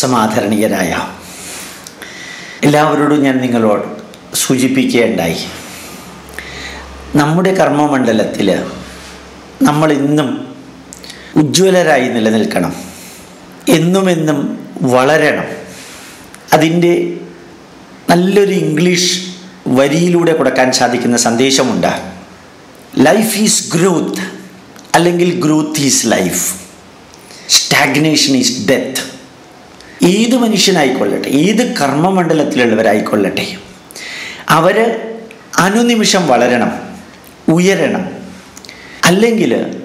സമാധരണീയരായ എല്ലാവരോടും ഞാൻ നിങ്ങളോട് സൂചിപ്പിക്കുകയുണ്ടായി. നമ്മുടെ കർമ്മമണ്ഡലത്തിൽ നമ്മൾ ഇന്നും ഉജ്ജ്വലരായി നിലനിൽക്കണം. എന്നുമെന്നും എന്നും വളരണം. അതിന്റെ നല്ലൊരു ഇംഗ്ലീഷ് വരിയിലൂടെ കൊടുക്കാൻ സാധിക്കുന്ന സന്ദേശമുണ്ട്. ലൈഫ് ഈസ് ഗ്രോത്ത് അല്ലെങ്കിൽ growth is life stagnation is death ഏത് മനുഷ്യനായിക്കൊള്ളട്ടെ ഏത് കർമ്മമണ്ഡലത്തിലുള്ളവരായിക്കൊള്ളട്ടെ അവർ അനുനിമിഷം വളരണം ഉയരണം. അല്ലെങ്കിൽ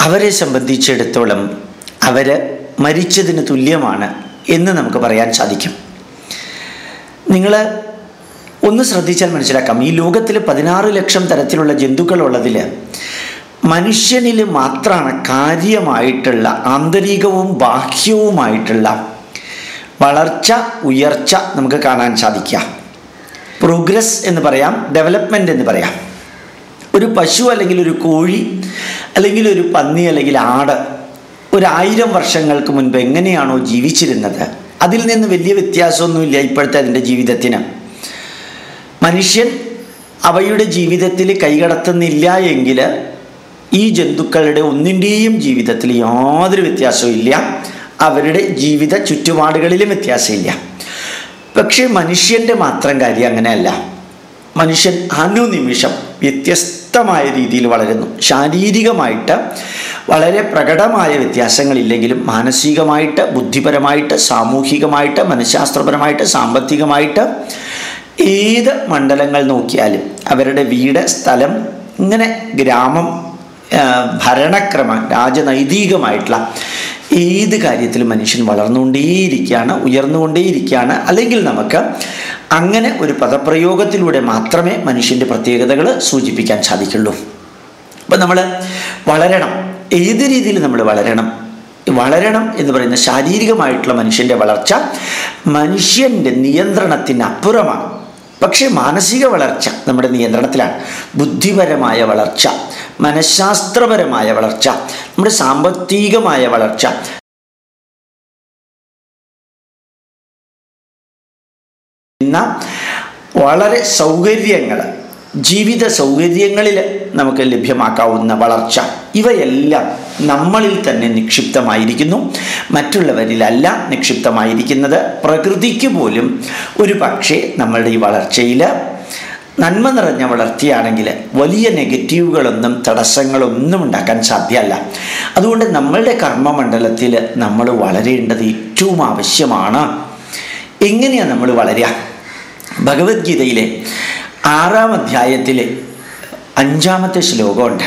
അവരെ സംബന്ധിച്ചിടത്തോളം അവർ മരിച്ചതിന് തുല്യമാണ് എന്ന് നമുക്ക് പറയാൻ സാധിക്കും. നിങ്ങൾ ഒന്ന് ശ്രദ്ധിച്ചാൽ മനസ്സിലാക്കാം. ഈ ലോകത്തിൽ പതിനാറ് ലക്ഷം തരത്തിലുള്ള ജന്തുക്കളുള്ളതിൽ മനുഷ്യനിൽ മാത്രമാണ് കാര്യമായിട്ടുള്ള ആന്തരികവും ബാഹ്യവുമായിട്ടുള്ള വളർച്ച ഉയർച്ച നമുക്ക് കാണാൻ സാധിക്കുക. പ്രോഗ്രസ് എന്ന് പറയാം ഡെവലപ്മെന്റ് എന്ന് പറയാം. ഒരു പശു അല്ലെങ്കിൽ ഒരു കോഴി അല്ലെങ്കിൽ ഒരു പന്നി അല്ലെങ്കിൽ ആട് ഒരായിരം വർഷങ്ങൾക്ക് മുൻപ് എങ്ങനെയാണോ ജീവിച്ചിരുന്നത്? അതിൽ നിന്ന് വലിയ വ്യത്യാസമൊന്നുമില്ല ഇപ്പോഴത്തെ അതിന്റെ ജീവിതത്തിന്. മനുഷ്യൻ അവയുടെ ജീവിതത്തിൽ കൈകടത്തുന്നില്ല എങ്കിൽ ഈ ജന്തുക്കളുടെ ഒന്നിന്റെയും ജീവിതത്തിൽ യാതൊരു വ്യത്യാസവും ഇല്ല. അവരുടെ ജീവിത ചുറ്റുപാടുകളിലും വ്യത്യാസമില്ല. പക്ഷേ മനുഷ്യന്റെ മാത്രം കാര്യം അങ്ങനെയല്ല. മനുഷ്യൻ അനുനിമിഷം വ്യത്യസ്തമായ രീതിയിൽ വളരുന്നു. ശാരീരികമായിട്ട് വളരെ പ്രകടമായ വ്യത്യാസങ്ങളില്ലെങ്കിലും മാനസികമായിട്ട് ബുദ്ധിപരമായിട്ട് സാമൂഹികമായിട്ട് മനഃശാസ്ത്രപരമായിട്ട് സാമ്പത്തികമായിട്ട് ഏത് മണ്ഡലങ്ങൾ നോക്കിയാലും അവരുടെ വീട് സ്ഥലം ഇങ്ങനെ ഗ്രാമം ഭരണക്രമം രാജനൈതികമായിട്ടുള്ള ഏത് കാര്യത്തിലും മനുഷ്യൻ വളർന്നുകൊണ്ടേയിരിക്കുകയാണ് ഉയർന്നുകൊണ്ടേയിരിക്കുകയാണ്. അല്ലെങ്കിൽ നമുക്ക് അങ്ങനെ ഒരു പദപ്രയോഗത്തിലൂടെ മാത്രമേ മനുഷ്യന്റെ പ്രത്യേകതകൾ സൂചിപ്പിക്കാൻ സാധിക്കുള്ളൂ. അപ്പം നമ്മൾ വളരണം. ഏത് രീതിയിൽ നമ്മൾ വളരണം? വളരണം എന്ന് പറയുന്ന ശാരീരികമായിട്ടുള്ള മനുഷ്യന്റെ വളർച്ച മനുഷ്യന്റെ നിയന്ത്രണത്തിന് അപ്പുറമാണ് പക്ഷേ മാനസിക വളർച്ച നമ്മുടെ നിയന്ത്രണത്തിലാണ്. ബുദ്ധിപരമായ വളർച്ച മനഃശാസ്ത്രപരമായ വളർച്ച നമ്മുടെ സാമ്പത്തികമായ വളർച്ച. എന്ന വളരെ സൗകര്യങ്ങൾ ജീവിത സൗകര്യങ്ങളിൽ നമുക്ക് ലഭ്യമാക്കാവുന്ന വളർച്ച. ഇവയെല്ലാം നമ്മളിൽ തന്നെ നിക്ഷിപ്തമായിരിക്കുന്നു. മറ്റുള്ളവരിലല്ല നിക്ഷിപ്തമായിരിക്കുന്നത്. പ്രകൃതിക്ക് പോലും ഒരു പക്ഷേ നമ്മളുടെ ഈ വളർച്ചയിൽ നന്മ നിറഞ്ഞ വളർച്ചയാണെങ്കിൽ വലിയ നെഗറ്റീവുകളൊന്നും തടസ്സങ്ങളൊന്നും ഉണ്ടാക്കാൻ സാധ്യമല്ല. അതുകൊണ്ട് നമ്മളുടെ കർമ്മമണ്ഡലത്തിൽ നമ്മൾ വളരേണ്ടത് ഏറ്റവും ആവശ്യമാണ്. എങ്ങനെയാണ് നമ്മൾ വളരുക ഭഗവത്ഗീതയിലെ ആറാം അധ്യായത്തിലെ അഞ്ചാമത്തെ ശ്ലോകമുണ്ട്.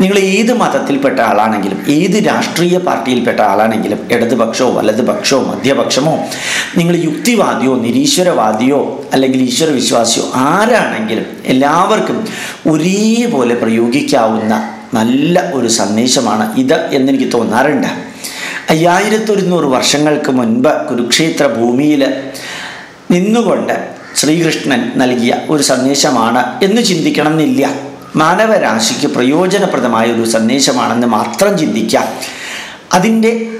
നിങ്ങൾ ഏത് മതത്തിൽപ്പെട്ട ആളാണെങ്കിലും ഏത് രാഷ്ട്രീയ പാർട്ടിയിൽപ്പെട്ട ആളാണെങ്കിലും ഇടതുപക്ഷമോ വലതുപക്ഷമോ മധ്യപക്ഷമോ നിങ്ങൾ യുക്തിവാദിയോ നിരീശ്വരവാദിയോ അല്ലെങ്കിൽ ഈശ്വര വിശ്വാസിയോ ആരാണെങ്കിലും എല്ലാവർക്കും ഒരേപോലെ പ്രയോഗിക്കാവുന്ന നല്ല ഒരു സന്ദേശമാണ് ഇത് എന്നെനിക്ക് തോന്നാറുണ്ട്. അയ്യായിരത്തൊരുന്നൂറ് വർഷങ്ങൾക്ക് മുൻപ് കുരുക്ഷേത്ര ഭൂമിയിൽ നിന്നുകൊണ്ട് ശ്രീകൃഷ്ണൻ നൽകിയ ഒരു സന്ദേശമാണ് എന്ന് ചിന്തിക്കണം എന്നില്ല മാനവരാശിക്ക് പ്രയോജനപ്രദമായ ഒരു സന്ദേശമാണെന്ന് മാത്രം ചിന്തിക്കാം. അതിന്റെ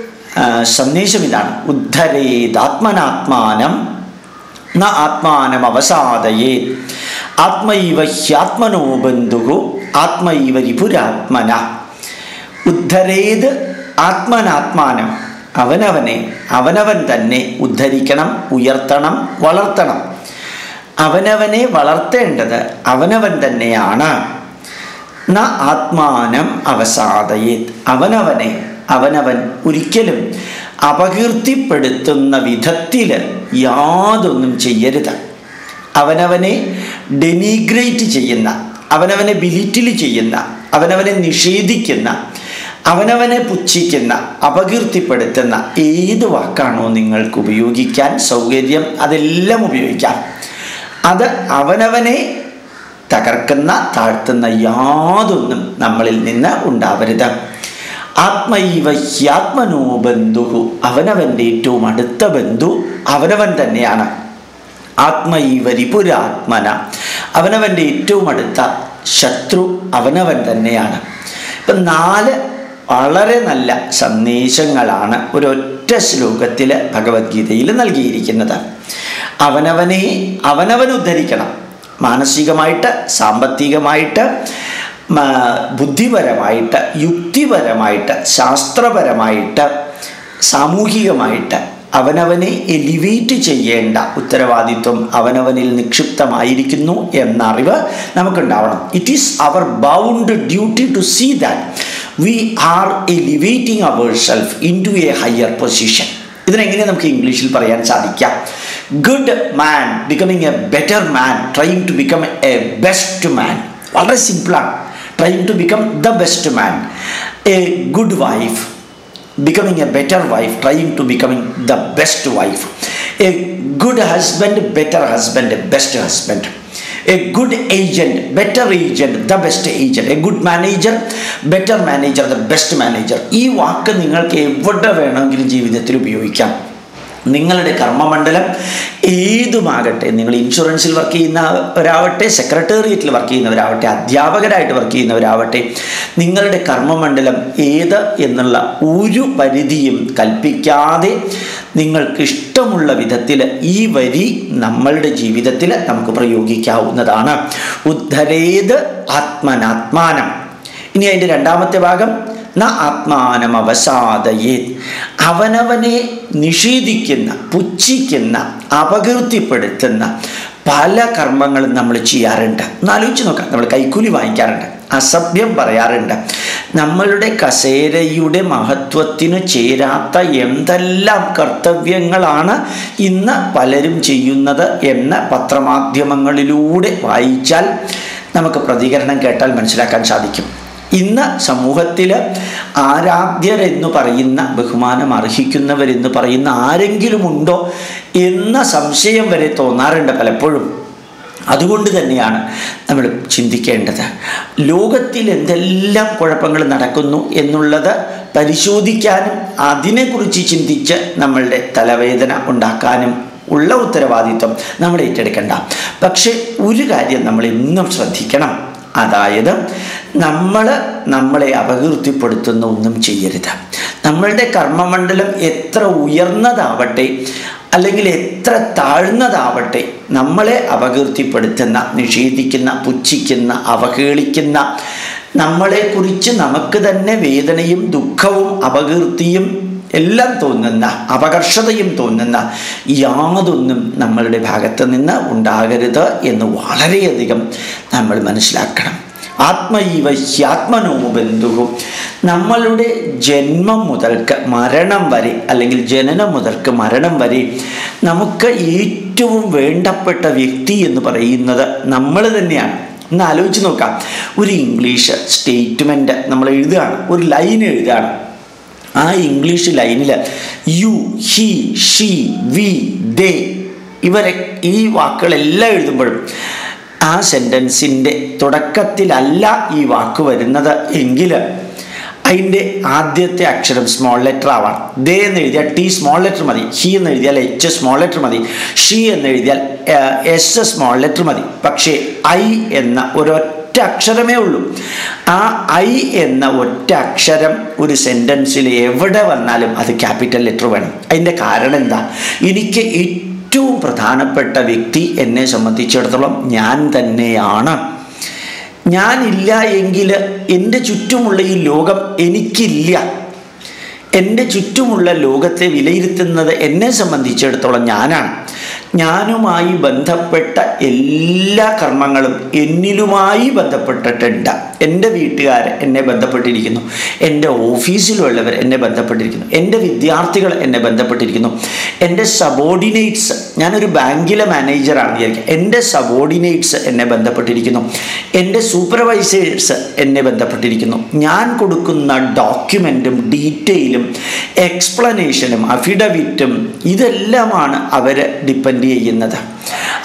സന്ദേശം ഇതാണ്. ഉദ്ധരേതാത്മനാത്മാനം ന ആത്മാനം അവസാദയേ ആത്മൈവ ഹ്യാത്മനോ ബന്ധു ആത്മൈവ രിപുരാത്മന. ഉദ്ധരേത് ആത്മനാത്മാനം അവനവനെ അവനവൻ തന്നെ ഉദ്ധരിക്കണം ഉയർത്തണം വളർത്തണം. അവനവനെ വളർത്തേണ്ടത് അവനവൻ തന്നെയാണ്. ന ആത്മാനം അവസാദയേ അവനവനെ അവനവൻ ഒരിക്കലും അപകീർത്തിപ്പെടുത്തുന്ന വിധത്തിൽ യാതൊന്നും ചെയ്യരുത്. അവനവനെ ഡെനിഗ്രേറ്റ് ചെയ്യുന്ന അവനവനെ ബിലിറ്റിൽ ചെയ്യുന്ന അവനവനെ നിഷേധിക്കുന്ന അവനവനെ പുച്ഛിക്കുന്ന അപകീർത്തിപ്പെടുത്തുന്ന ഏത് വാക്കാണോ നിങ്ങൾക്ക് ഉപയോഗിക്കാൻ സൗകര്യം അതെല്ലാം ഉപയോഗിക്കാം. അത് അവനവനെ തകർക്കുന്ന താഴ്ത്തുന്ന യാതൊന്നും നമ്മളിൽ നിന്ന് ഉണ്ടാവരുത്. ആത്മൈവ ഹ്യാത്മനോ ബന്ധു അവനവന്റെ ഏറ്റവും അടുത്ത ബന്ധു അവനവൻ തന്നെയാണ്. ആത്മൈവരിപുരാത്മന അവനവന്റെ ഏറ്റവും അടുത്ത ശത്രു അവനവൻ തന്നെയാണ്. ഇപ്പം നാല് വളരെ നല്ല സന്ദേശങ്ങളാണ് ഒരൊറ്റ ശ്ലോകത്തിൽ ഭഗവത്ഗീതയിൽ നൽകിയിരിക്കുന്നത്. അവനവനെ അവനവൻ ഉദ്ധരിക്കണം. മാനസികമായിട്ട് സാമ്പത്തികമായിട്ട് ബുദ്ധിപരമായിട്ട് യുക്തിപരമായിട്ട് ശാസ്ത്രപരമായിട്ട് സാമൂഹികമായിട്ട് അവനവനെ എലിവേറ്റ് ചെയ്യേണ്ട ഉത്തരവാദിത്വം അവനവനിൽ നിക്ഷിപ്തമായിരിക്കുന്നു എന്ന അറിവ് നമുക്കുണ്ടാവണം. It is our bound duty to see that we are elevating our self into a higher position ഇതിനെങ്ങനെ നമുക്ക് ഇംഗ്ലീഷിൽ പറയാൻ സാധിക്കാം? Good man becoming a better man trying to become a best man വളരെ സിമ്പിളാണ് trying to become the best man a good wife becoming a better wife, trying to becoming the best wife. A good husband, better husband, best husband. A good agent, better agent, the best agent. A good manager, better manager, the best manager. ഈ വാക്ക് നിങ്ങൾക്ക് എവിടെ വേണമെങ്കിലും ജീവിതത്തിൽ ഉപയോഗിക്കാം നിങ്ങളുടെ കർമ്മമണ്ഡലം ഏതുമാകട്ടെ നിങ്ങൾ ഇൻഷുറൻസിൽ വർക്ക് ചെയ്യുന്നവരാവട്ടെ സെക്രട്ടേറിയറ്റിൽ വർക്ക് ചെയ്യുന്നവരാവട്ടെ അധ്യാപകരായിട്ട് വർക്ക് ചെയ്യുന്നവരാവട്ടെ നിങ്ങളുടെ കർമ്മമണ്ഡലം ഏത് എന്നുള്ള ഒരു പരിധിയും കൽപ്പിക്കാതെ നിങ്ങൾക്കിഷ്ടമുള്ള വിധത്തിൽ ഈ വരി നമ്മളുടെ ജീവിതത്തിൽ നമുക്ക് പ്രയോഗിക്കാവുന്നതാണ്. ഉദ്ധരേത് ആത്മനാത്മാനം. ഇനി അതിന്റെ രണ്ടാമത്തെ ഭാഗം ന ആത്മാനം അവനവനെ നിഷേധിക്കുന്ന പുച്ഛിക്കുന്ന അപകീർത്തിപ്പെടുത്തുന്ന പല കർമ്മങ്ങളും നമ്മൾ ചെയ്യാറുണ്ട്. ഒന്ന് ആലോചിച്ച് നോക്കാം. നമ്മൾ കൈക്കൂലി വാങ്ങിക്കാറുണ്ട്. അസഭ്യം പറയാറുണ്ട്. നമ്മളുടെ കസേരയുടെ മഹത്വത്തിന് ചേരാത്ത എന്തെല്ലാം കർത്തവ്യങ്ങളാണ് ഇന്ന് പലരും ചെയ്യുന്നത് എന്ന് പത്രമാധ്യമങ്ങളിലൂടെ വായിച്ചാൽ നമുക്ക് പ്രതികരണം കേട്ടാൽ മനസ്സിലാക്കാൻ സാധിക്കും. ഇന്ന് സമൂഹത്തിൽ ആരാധ്യരെന്ന് പറയുന്ന ബഹുമാനം അർഹിക്കുന്നവരെന്ന് പറയുന്ന ആരെങ്കിലും ഉണ്ടോ എന്ന സംശയം വരെ തോന്നാറുണ്ട് പലപ്പോഴും. അതുകൊണ്ട് തന്നെയാണ് നമ്മൾ ചിന്തിക്കേണ്ടത്. ലോകത്തിൽ എന്തെല്ലാം കുഴപ്പങ്ങൾ നടക്കുന്നു എന്നുള്ളത് പരിശോധിക്കാനും അതിനെക്കുറിച്ച് ചിന്തിച്ച് നമ്മളുടെ തലവേദന ഉണ്ടാക്കാനും ഉള്ള ഉത്തരവാദിത്വം നമ്മൾ ഏറ്റെടുക്കണ്ട. പക്ഷേ ഒരു കാര്യം നമ്മൾ എന്നും ശ്രദ്ധിക്കണം. അതായത് നമ്മൾ നമ്മളെ അപകീർത്തിപ്പെടുത്തുന്ന ഒന്നും ചെയ്യരുത്. നമ്മളുടെ കർമ്മമണ്ഡലം എത്ര ഉയർന്നതാവട്ടെ അല്ലെങ്കിൽ എത്ര താഴ്ന്നതാവട്ടെ നമ്മളെ അപകീർത്തിപ്പെടുത്തുന്ന നിഷേധിക്കുന്ന പുച്ഛിക്കുന്ന അവഹേളിക്കുന്ന നമ്മളെക്കുറിച്ച് നമുക്ക് തന്നെ വേദനയും ദുഃഖവും അപകീർത്തിയും എല്ലാം തോന്നുന്ന അപകർഷതയും തോന്നുന്ന യാതൊന്നും നമ്മളുടെ ഭാഗത്ത് നിന്ന് ഉണ്ടാകരുത് എന്ന് വളരെയധികം നമ്മൾ മനസ്സിലാക്കണം. ആത്മീവ ഹ്യാത്മനോ ബന്ധുവും നമ്മളുടെ ജന്മം മുതൽക്ക് മരണം വരെ അല്ലെങ്കിൽ ജനനം മുതൽക്ക് മരണം വരെ നമുക്ക് ഏറ്റവും വേണ്ടപ്പെട്ട വ്യക്തി എന്ന് പറയുന്നത് നമ്മൾ തന്നെയാണ്. ഒന്ന് ആലോചിച്ച് നോക്കാം. ഒരു ഇംഗ്ലീഷ് സ്റ്റേറ്റ്മെന്റ് നമ്മൾ എഴുതുകയാണ്. ഒരു ലൈൻ എഴുതുകയാണ്. ആ ഇംഗ്ലീഷ് ലൈനിൽ you he she we they ഇവരെ ഈ വാക്കുകളെല്ലാം എഴുതുമ്പോഴും ആ സെന്റൻസിന്റെ തുടക്കത്തിലല്ല ഈ വാക്ക് വരുന്നത്. എങ്കിൽ അതിന്റെ ആദ്യത്തെ അക്ഷരം സ്മോൾ ലെറ്റർ ആവാം. ദേ എന്ന് എഴുതിയാൽ ടി സ്മോൾ ലെറ്റർ മതി. ഹി എന്ന് എഴുതിയാൽ എച്ച് സ്മോൾ ലെറ്റർ മതി. ഷി എന്ന് എഴുതിയാൽ എസ് സ്മോൾ ലെറ്റർ മതി. പക്ഷേ ഐ എന്ന ഒരൊറ്റ അക്ഷരമേ ഉള്ളൂ. ആ ഐ എന്ന ഒറ്റ അക്ഷരം ഒരു സെന്റൻസിൽ എവിടെ വന്നാലും അത് ക്യാപിറ്റൽ ലെറ്റർ വേണം. അതിന്റെ കാരണം എന്താ? എനിക്ക് ഏറ്റവും പ്രധാനപ്പെട്ട വ്യക്തി എന്നെ സംബന്ധിച്ചിടത്തോളം ഞാൻ തന്നെയാണ്. ഞാനില്ല എങ്കിൽ എന്റെ ചുറ്റുമുള്ള ഈ ലോകം എനിക്കില്ല. എന്റെ ചുറ്റുമുള്ള ലോകത്തെ വിലയിരുത്തുന്നത് എന്നെ സംബന്ധിച്ചിടത്തോളം ഞാനാണ്. ഞാനുമായി ബന്ധപ്പെട്ട എല്ലാ കർമ്മങ്ങളും എന്നിലുമായി ബന്ധപ്പെട്ടിട്ടുണ്ട്. എന്റെ വീട്ടുകാർ എന്നെ ബന്ധപ്പെട്ടിരിക്കുന്നു. എന്റെ ഓഫീസിലുള്ളവർ എന്നെ ബന്ധപ്പെട്ടിരിക്കുന്നു. എന്റെ വിദ്യാർത്ഥികൾ എന്നെ ബന്ധപ്പെട്ടിരിക്കുന്നു. എന്റെ സബോർഡിനേറ്റ്സ് ഞാനൊരു ബാങ്കിലെ മാനേജറാണ് വിചാരിക്കുക എന്റെ സബോർഡിനേറ്റ്സ് എന്നെ ബന്ധപ്പെട്ടിരിക്കുന്നു. എന്റെ സൂപ്പർവൈസേഴ്സ് എന്നെ ബന്ധപ്പെട്ടിരിക്കുന്നു. ഞാൻ കൊടുക്കുന്ന ഡോക്യുമെന്റും ഡീറ്റെയിലും എക്സ്പ്ലനേഷനും അഫിഡവിറ്റും ഇതെല്ലാമാണ് അവർ ഡിപ്പെൻഡ് ചെയ്യുന്നത്?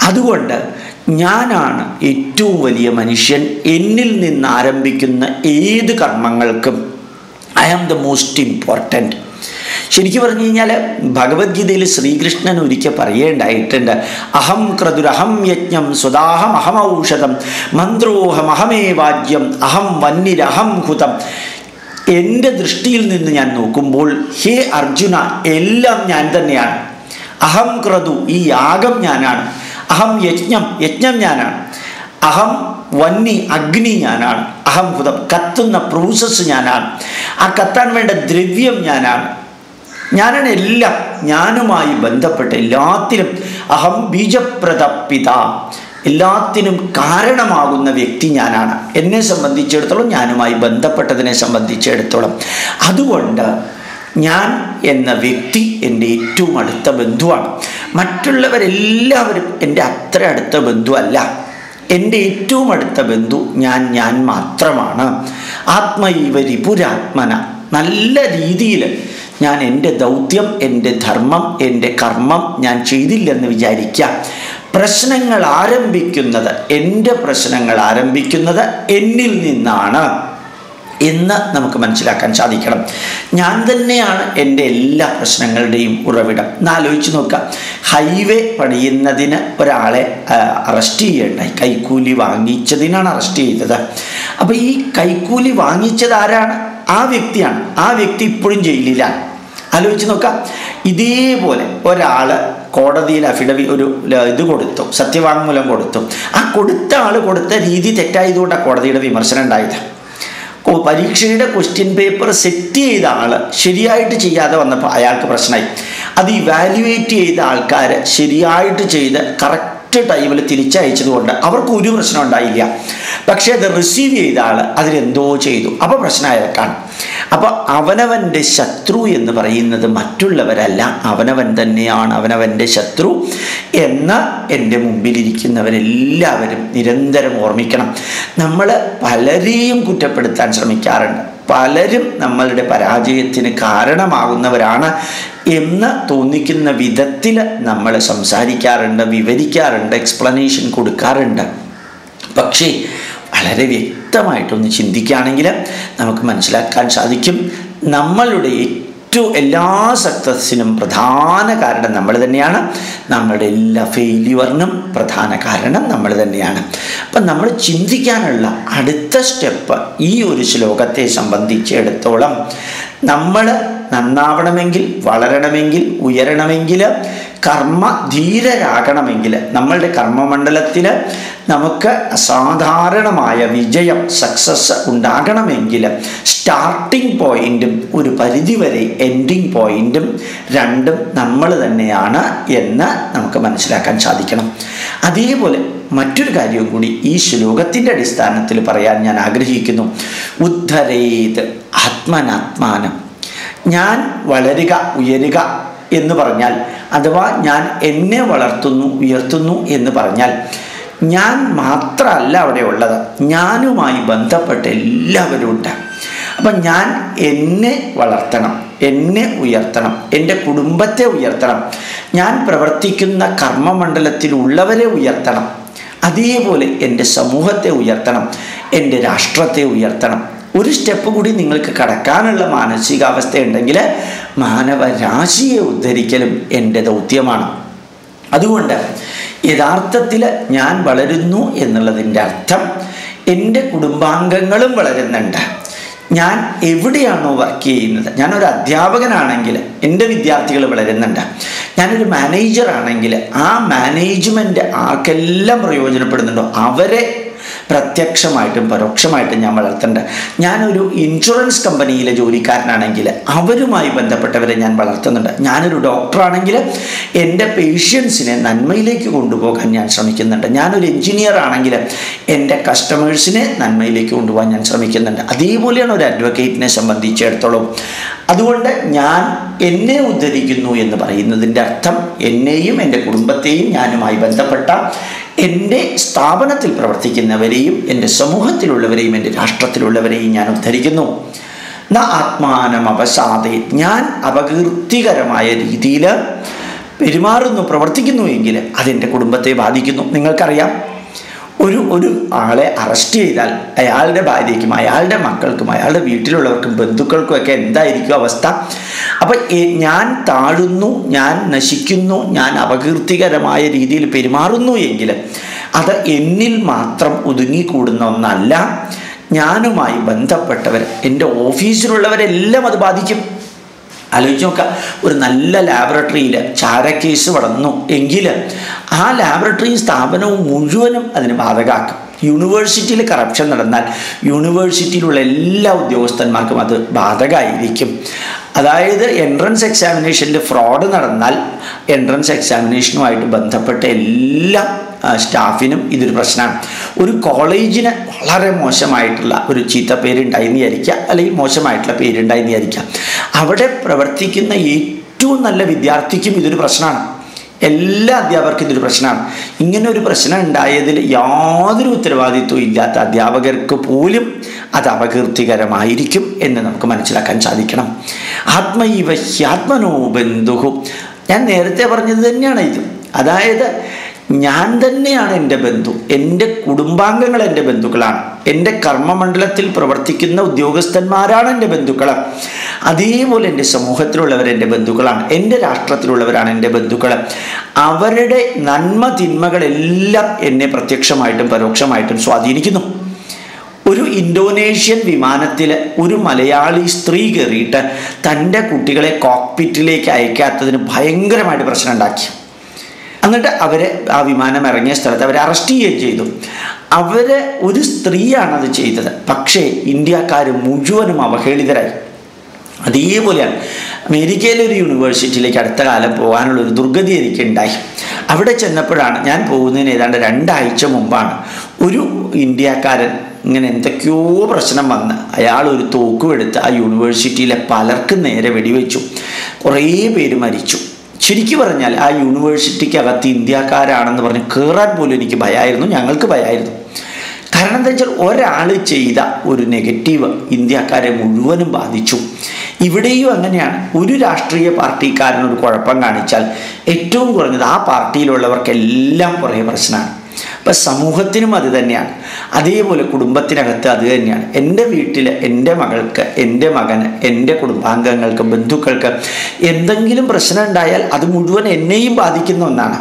അതുകൊണ്ട് ഞാനാണ് ഏറ്റവും വലിയ മനുഷ്യൻ. എന്നിൽ നിന്ന് ആരംഭിക്കുന്ന ഏത് കർമ്മങ്ങൾക്കും I am the most important ശരിക്കും പറഞ്ഞു കഴിഞ്ഞാൽ ഭഗവത്ഗീതയിൽ ശ്രീകൃഷ്ണൻ ഒരിക്കൽ പറയേണ്ടായിട്ടുണ്ട്. അഹം ക്രതുരഹം യജ്ഞം സ്വദാഹം അഹമൗഷധം മന്ത്രോഹം അഹമേ വാജ്യം അഹം വന്നിരഹം ഹുതം. എന്റെ ദൃഷ്ടിയിൽ നിന്ന് ഞാൻ നോക്കുമ്പോൾ ഹേ അർജുന എല്ലാം ഞാൻ തന്നെയാണ്. അഹം ക്രതു ഈ യാഗം ഞാനാണ്. അഹം യജ്ഞം യജ്ഞം ഞാനാണ്. അഹം വന്നി അഗ്നി ഞാനാണ്. അഹം ഹുതം കത്തുന്ന പ്രോസസ്സ് ഞാനാണ്. ആ കത്താൻ വേണ്ട ദ്രവ്യം ഞാനാണ്. ഞാനാണ് എല്ലാം ഞാനുമായി ബന്ധപ്പെട്ട് എല്ലാത്തിലും അഹം ബീജപ്രദ പിത എല്ലാത്തിനും കാരണമാകുന്ന വ്യക്തി ഞാനാണ്. എന്നെ സംബന്ധിച്ചിടത്തോളം ഞാനുമായി ബന്ധപ്പെട്ടതിനെ സംബന്ധിച്ചിടത്തോളം. അതുകൊണ്ട് ഞാൻ എന്ന വ്യക്തി എന്റെ ഏറ്റവും അടുത്ത ബന്ധുവാണ്. മറ്റുള്ളവരെല്ലാവരും എന്റെ അത്ര അടുത്ത ബന്ധുവല്ല. എന്റെ ഏറ്റവും അടുത്ത ബന്ധു ഞാൻ ഞാൻ മാത്രമാണ്. ആത്മൈവ രിപുരാത്മന നല്ല രീതിയിൽ ഞാൻ എന്റെ ദൗത്യം എന്റെ ധർമ്മം എന്റെ കർമ്മം ഞാൻ ചെയ്തില്ലെന്ന് വിചാരിക്കാം പ്രശ്നങ്ങൾ ആരംഭിക്കുന്നത് എന്റെ പ്രശ്നങ്ങൾ ആരംഭിക്കുന്നത് എന്നിൽ നിന്നാണ്. എന്ന് നമുക്ക് മനസ്സിലാക്കാൻ സാധിക്കണം. ഞാൻ തന്നെയാണ് എന്റെ എല്ലാ പ്രശ്നങ്ങളുടെയും ഉറവിടം. എന്നാലോചിച്ച് നോക്കുക. ഹൈവേ പണിയുന്നതിന് ഒരാളെ അറസ്റ്റ് ചെയ്യണ്ടായി കൈക്കൂലി വാങ്ങിച്ചതിനാണ് അറസ്റ്റ് ചെയ്തത്. അപ്പോൾ ഈ കൈക്കൂലി വാങ്ങിച്ചത് ആരാണ്? ആ വ്യക്തിയാണ്. ആ വ്യക്തി ഇപ്പോഴും ജയിലിലാണ് ആലോചിച്ച് നോക്കാം ഇതേപോലെ ഒരാൾ കോടതിയിൽ അഫിഡവി ഒരു ഇത് കൊടുത്തു. സത്യവാങ്മൂലം കൊടുത്തു. ആ കൊടുത്ത ആൾ കൊടുത്ത രീതി തെറ്റായതുകൊണ്ടാണ് കോടതിയുടെ വിമർശനം ഉണ്ടായത്. പരീക്ഷയുടെ ക്വസ്റ്റ്യൻ പേപ്പർ സെറ്റ് ചെയ്ത ആൾ ശരിയായിട്ട് ചെയ്യാതെ വന്നപ്പോൾ അയാൾക്ക് പ്രശ്നമായി അത് ഇവാലുവേറ്റ് ചെയ്ത ആൾക്കാർ ശരിയായിട്ട് ചെയ്ത് കറക്റ്റ് ടൈമിൽ തിരിച്ചയച്ചതുകൊണ്ട് അവർക്ക് ഒരു പ്രശ്നം ഉണ്ടായില്ല. പക്ഷേ അത് റിസീവ് ചെയ്ത ആൾ അതിലെന്തോ ചെയ്തു. അപ്പോൾ പ്രശ്നം അപ്പോൾ അവനവന്റെ ശത്രു എന്ന് പറയുന്നത് മറ്റുള്ളവരല്ല. അവനവൻ തന്നെയാണ് അവനവന്റെ ശത്രു എന്ന് എന്റെ മുമ്പിലിരിക്കുന്നവരെല്ലാവരും നിരന്തരം ഓർമ്മിക്കണം. നമ്മൾ പലരെയും കുറ്റപ്പെടുത്താൻ ശ്രമിക്കാറുണ്ട്. പലരും നമ്മളുടെ പരാജയത്തിന് കാരണമാകുന്നവരാണ് എന്ന് തോന്നിക്കുന്ന വിധത്തിൽ നമ്മൾ സംസാരിക്കാറുണ്ട് വിവരിക്കാറുണ്ട് എക്സ്പ്ലനേഷൻ കൊടുക്കാറുണ്ട്. പക്ഷേ വളരെ വ്യക്തമായിട്ടൊന്ന് ചിന്തിക്കുകയാണെങ്കിൽ നമുക്ക് മനസ്സിലാക്കാൻ സാധിക്കും നമ്മളുടെ ഏറ്റവും എല്ലാ സക്സസ്സിനും പ്രധാന കാരണം നമ്മൾ തന്നെയാണ്. നമ്മളുടെ എല്ലാ ഫെയിലുവറിനും പ്രധാന കാരണം നമ്മൾ തന്നെയാണ്. അപ്പം നമ്മൾ ചിന്തിക്കാനുള്ള അടുത്ത സ്റ്റെപ്പ് ഈ ഒരു ശ്ലോകത്തെ സംബന്ധിച്ചിടത്തോളം നമ്മൾ നന്നാവണമെങ്കിൽ വളരണമെങ്കിൽ ഉയരണമെങ്കിൽ കർമ്മ ധീരരാകണമെങ്കിൽ നമ്മളുടെ കർമ്മമണ്ഡലത്തിൽ നമുക്ക് അസാധാരണമായ വിജയം സക്സസ് ഉണ്ടാകണമെങ്കിൽ സ്റ്റാർട്ടിംഗ് പോയിന്റും ഒരു പരിധിവരെ എൻഡിങ് പോയിന്റും രണ്ടും നമ്മൾ തന്നെയാണ് എന്ന് നമുക്ക് മനസ്സിലാക്കാൻ സാധിക്കണം. അതേപോലെ മറ്റൊരു കാര്യവും കൂടി ഈ ശ്ലോകത്തിന്റെ അടിസ്ഥാനത്തിൽ പറയാൻ ഞാൻ ആഗ്രഹിക്കുന്നു. ഉദ്ധരേത് ആത്മനാത്മാനം. ഞാൻ വളരുക ഉയരുക എന്ന് പറഞ്ഞാൽ അഥവാ ഞാൻ എന്നെ വളർത്തുന്നു ഉയർത്തുന്നു എന്ന് പറഞ്ഞാൽ ഞാൻ മാത്രമല്ല അവിടെ ഉള്ളത്. ഞാനുമായി ബന്ധപ്പെട്ട എല്ലാവരും ഉണ്ട്. അപ്പം ഞാൻ എന്നെ വളർത്തണം എന്നെ ഉയർത്തണം എന്റെ കുടുംബത്തെ ഉയർത്തണം. ഞാൻ പ്രവർത്തിക്കുന്ന കർമ്മമണ്ഡലത്തിലുള്ളവരെ ഉയർത്തണം. അതേപോലെ എന്റെ സമൂഹത്തെ ഉയർത്തണം എന്റെ രാഷ്ട്രത്തെ ഉയർത്തണം. ഒരു സ്റ്റെപ്പ് കൂടി നിങ്ങൾക്ക് കടക്കാനുള്ള മാനസികാവസ്ഥ ഉണ്ടെങ്കിൽ മാനവരാശിയെ ഉദ്ധരിക്കലും എന്റെ ദൗത്യമാണ്. അതുകൊണ്ട് യഥാർത്ഥത്തിൽ ഞാൻ വളരുന്നു എന്നുള്ളതിന്റെ അർത്ഥം എന്റെ കുടുംബാംഗങ്ങളും വളരുന്നുണ്ട്. ഞാൻ എവിടെയാണോ വർക്ക് ചെയ്യുന്നത്? ഞാനൊരു അധ്യാപകനാണെങ്കിൽ എന്റെ വിദ്യാർത്ഥികൾ വളരുന്നുണ്ട്. ഞാനൊരു മാനേജർ ആണെങ്കിൽ ആ മാനേജ്മെന്റ് ആർക്കെല്ലാം പ്രയോജനപ്പെടുന്നുണ്ടോ? അവരെ പ്രത്യക്ഷമായിട്ടും പരോക്ഷമായിട്ടും ഞാൻ വളർത്തേണ്ട. ഞാനൊരു ഇൻഷുറൻസ് കമ്പനിയിലെ ജോലിക്കാരനാണെങ്കിൽ അവരുമായി ബന്ധപ്പെട്ടവരെ ഞാൻ വളർത്തുന്നുണ്ട്. ഞാനൊരു ഡോക്ടറാണെങ്കിൽ എന്റെ പേഷ്യൻസിനെ നന്മയിലേക്ക് കൊണ്ടുപോകാൻ ഞാൻ ശ്രമിക്കുന്നുണ്ട്. ഞാനൊരു എഞ്ചിനീയർ ആണെങ്കിൽ എന്റെ കസ്റ്റമേഴ്സിനെ നന്മയിലേക്ക് കൊണ്ടുപോകാൻ ഞാൻ ശ്രമിക്കുന്നുണ്ട്. അതേപോലെയാണ് ഒരു അഡ്വക്കേറ്റിനെ സംബന്ധിച്ചിടത്തോളം. അതുകൊണ്ട് ഞാൻ എന്നെ ഉദ്ധരിക്കുന്നു എന്ന് പറയുന്നതിന്റെ അർത്ഥം എന്നെയും എന്റെ കുടുംബത്തെയും ഞാനുമായി ബന്ധപ്പെട്ട എന്റെ സ്ഥാപനത്തിൽ പ്രവർത്തിക്കുന്നവരെയും എന്റെ സമൂഹത്തിലുള്ളവരെയും എന്റെ രാഷ്ട്രത്തിലുള്ളവരെയും ഞാൻ ഉദ്ധരിക്കുന്നു. ന ആത്മാനം അവസാദെ. ഞാൻ അപകീർത്തികരമായ രീതിയിൽ പെരുമാറുന്നു പ്രവർത്തിക്കുന്നു എങ്കിൽ അതെന്റെ കുടുംബത്തെ ബാധിക്കുന്നു. നിങ്ങൾക്കറിയാം ഒരു ഒരു ആളെ അറസ്റ്റ് ചെയ്താൽ അയാളുടെ ഭാര്യയ്ക്കും അയാളുടെ മക്കൾക്കും അയാളുടെ വീട്ടിലുള്ളവർക്കും ബന്ധുക്കൾക്കും ഒക്കെ എന്തായിരിക്കും അവസ്ഥ? അപ്പം ഞാൻ താഴുന്നു ഞാൻ നശിക്കുന്നു ഞാൻ അപകീർത്തികരമായ രീതിയിൽ പെരുമാറുന്നു എങ്കിൽ അത് എന്നിൽ മാത്രം ഒതുങ്ങിക്കൂടുന്ന ഒന്നല്ല. ഞാനുമായി ബന്ധപ്പെട്ടവർ എന്റെ ഓഫീസിലുള്ളവരെല്ലാം അത് ബാധിക്കും. ആലോചിച്ച് നോക്കുക ഒരു നല്ല ലാബറട്ടറിയിൽ ചാരക്കേസ് വളർന്നു എങ്കിൽ ആ ലാബറട്ടറിയും സ്ഥാപനവും മുഴുവനും അതിന് ബാധകമാക്കും യൂണിവേഴ്സിറ്റിയിൽ കറപ്ഷൻ നടന്നാൽ യൂണിവേഴ്സിറ്റിയിലുള്ള എല്ലാ ഉദ്യോഗസ്ഥന്മാർക്കും അത് ബാധകമായിരിക്കും അതായത് എൻട്രൻസ് എക്സാമിനേഷനിൽ ഫ്രോഡ് നടന്നാൽ എൻട്രൻസ് എക്സാമിനേഷനുമായിട്ട് ബന്ധപ്പെട്ട എല്ലാ സ്റ്റാഫിനും ഇതൊരു പ്രശ്നമാണ്. ഒരു കോളേജിന് വളരെ മോശമായിട്ടുള്ള ഒരു ചീത്ത പേരുണ്ടായിന്ന് വിചാരിക്കുക അല്ലെങ്കിൽ മോശമായിട്ടുള്ള പേരുണ്ടായിന്ന് വിചാരിക്കുക. അവിടെ പ്രവർത്തിക്കുന്ന ഏറ്റവും നല്ല വിദ്യാർത്ഥിക്കും ഇതൊരു പ്രശ്നമാണ്. എല്ലാ അധ്യാപകർക്കും ഇതൊരു പ്രശ്നമാണ്. ഇങ്ങനെ ഒരു പ്രശ്നം ഉണ്ടായതിൽ യാതൊരു ഉത്തരവാദിത്വവും ഇല്ലാത്ത അധ്യാപകർക്ക് പോലും അത് അപകീർത്തികരമായിരിക്കും എന്ന് നമുക്ക് മനസ്സിലാക്കാൻ സാധിക്കണം. ആത്മൈവ ഹ്യാത്മനോ ബന്ധുഹു ഞാൻ നേരത്തെ പറഞ്ഞത് തന്നെയാണ് ഇത്. അതായത് ഞാൻ തന്നെയാണ് എന്റെ ബന്ധു. എന്റെ കുടുംബാംഗങ്ങൾ എന്റെ ബന്ധുക്കളാണ്. എന്റെ കർമ്മമണ്ഡലത്തിൽ പ്രവർത്തിക്കുന്ന ഉദ്യോഗസ്ഥന്മാരാണ് എന്റെ ബന്ധുക്കൾ. അതേപോലെ എന്റെ സമൂഹത്തിലുള്ളവർ എന്റെ ബന്ധുക്കളാണ്. എന്റെ രാഷ്ട്രത്തിലുള്ളവരാണ് എന്റെ ബന്ധുക്കൾ. അവരുടെ നന്മ തിന്മകളെല്ലാം എന്നെ പ്രത്യക്ഷമായിട്ടും പരോക്ഷമായിട്ടും സ്വാധീനിക്കുന്നു. ഒരു ഇന്തോനേഷ്യൻ വിമാനത്തിൽ ഒരു മലയാളി സ്ത്രീ കയറിയിട്ട് തന്റെ കുട്ടികളെ കോക്പിറ്റിലേക്ക് അയക്കാത്തതിന് ഭയങ്കരമായിട്ട് പ്രശ്നം ഉണ്ടാക്കി എന്നിട്ട് അവരെ ആ വിമാനം ഇറങ്ങിയ സ്ഥലത്ത് അവരെ അറസ്റ്റ് ചെയ്യുകയും ചെയ്തു. അവർ ഒരു സ്ത്രീയാണത് ചെയ്തത്. പക്ഷേ ഇന്ത്യക്കാർ മുഴുവനും അവഹേളിതരായി. അതേപോലെയാണ് അമേരിക്കയിലെ ഒരു യൂണിവേഴ്സിറ്റിയിലേക്ക് അടുത്ത കാലം പോകാനുള്ള ഒരു ദുർഗതി എനിക്ക് ഉണ്ടായി അവിടെ ചെന്നപ്പോഴാണ് ഞാൻ പോകുന്നതിന് ഏതാണ്ട് രണ്ടാഴ്ച മുമ്പാണ് ഒരു ഇന്ത്യക്കാരൻ ഇങ്ങനെ എന്തൊക്കെയോ പ്രശ്നം വന്ന് അയാൾ ഒരു തോക്കുമെടുത്ത് ആ യൂണിവേഴ്സിറ്റിയിലെ പലർക്കും നേരെ വെടിവെച്ചു. കുറേ പേര് മരിച്ചു. ശരിക്കും പറഞ്ഞാൽ ആ യൂണിവേഴ്സിറ്റിക്ക് യൂണിവേഴ്സിറ്റിക്കകത്ത് ഇന്ത്യക്കാരാണെന്ന് പറഞ്ഞ് കയറാൻ പോലും എനിക്ക് ഭയമായിരുന്നു ഞങ്ങൾക്ക് ഭയമായിരുന്നു കാരണം എന്താ വെച്ചാൽ ഒരാൾ ചെയ്ത ഒരു നെഗറ്റീവ് ഇന്ത്യക്കാരെ മുഴുവനും ബാധിച്ചു. ഇവിടെയും അങ്ങനെയാണ്. ഒരു രാഷ്ട്രീയ പാർട്ടിക്കാരനൊരു കുഴപ്പം കാണിച്ചാൽ ഏറ്റവും കുറഞ്ഞത് ആ പാർട്ടിയിലുള്ളവർക്കെല്ലാം കുറേ പ്രശ്നമാണ്. അപ്പം സമൂഹത്തിനും അത് തന്നെയാണ്. അതേപോലെ കുടുംബത്തിനകത്ത് അത് തന്നെയാണ്. എന്റെ വീട്ടിൽ എന്റെ മകൾക്ക് എന്റെ മകന് എന്റെ കുടുംബാംഗങ്ങൾക്ക് ബന്ധുക്കൾക്ക് എന്തെങ്കിലും പ്രശ്നം ഉണ്ടായാൽ അത് മുഴുവൻ എന്നെയും ബാധിക്കുന്ന ഒന്നാണ്.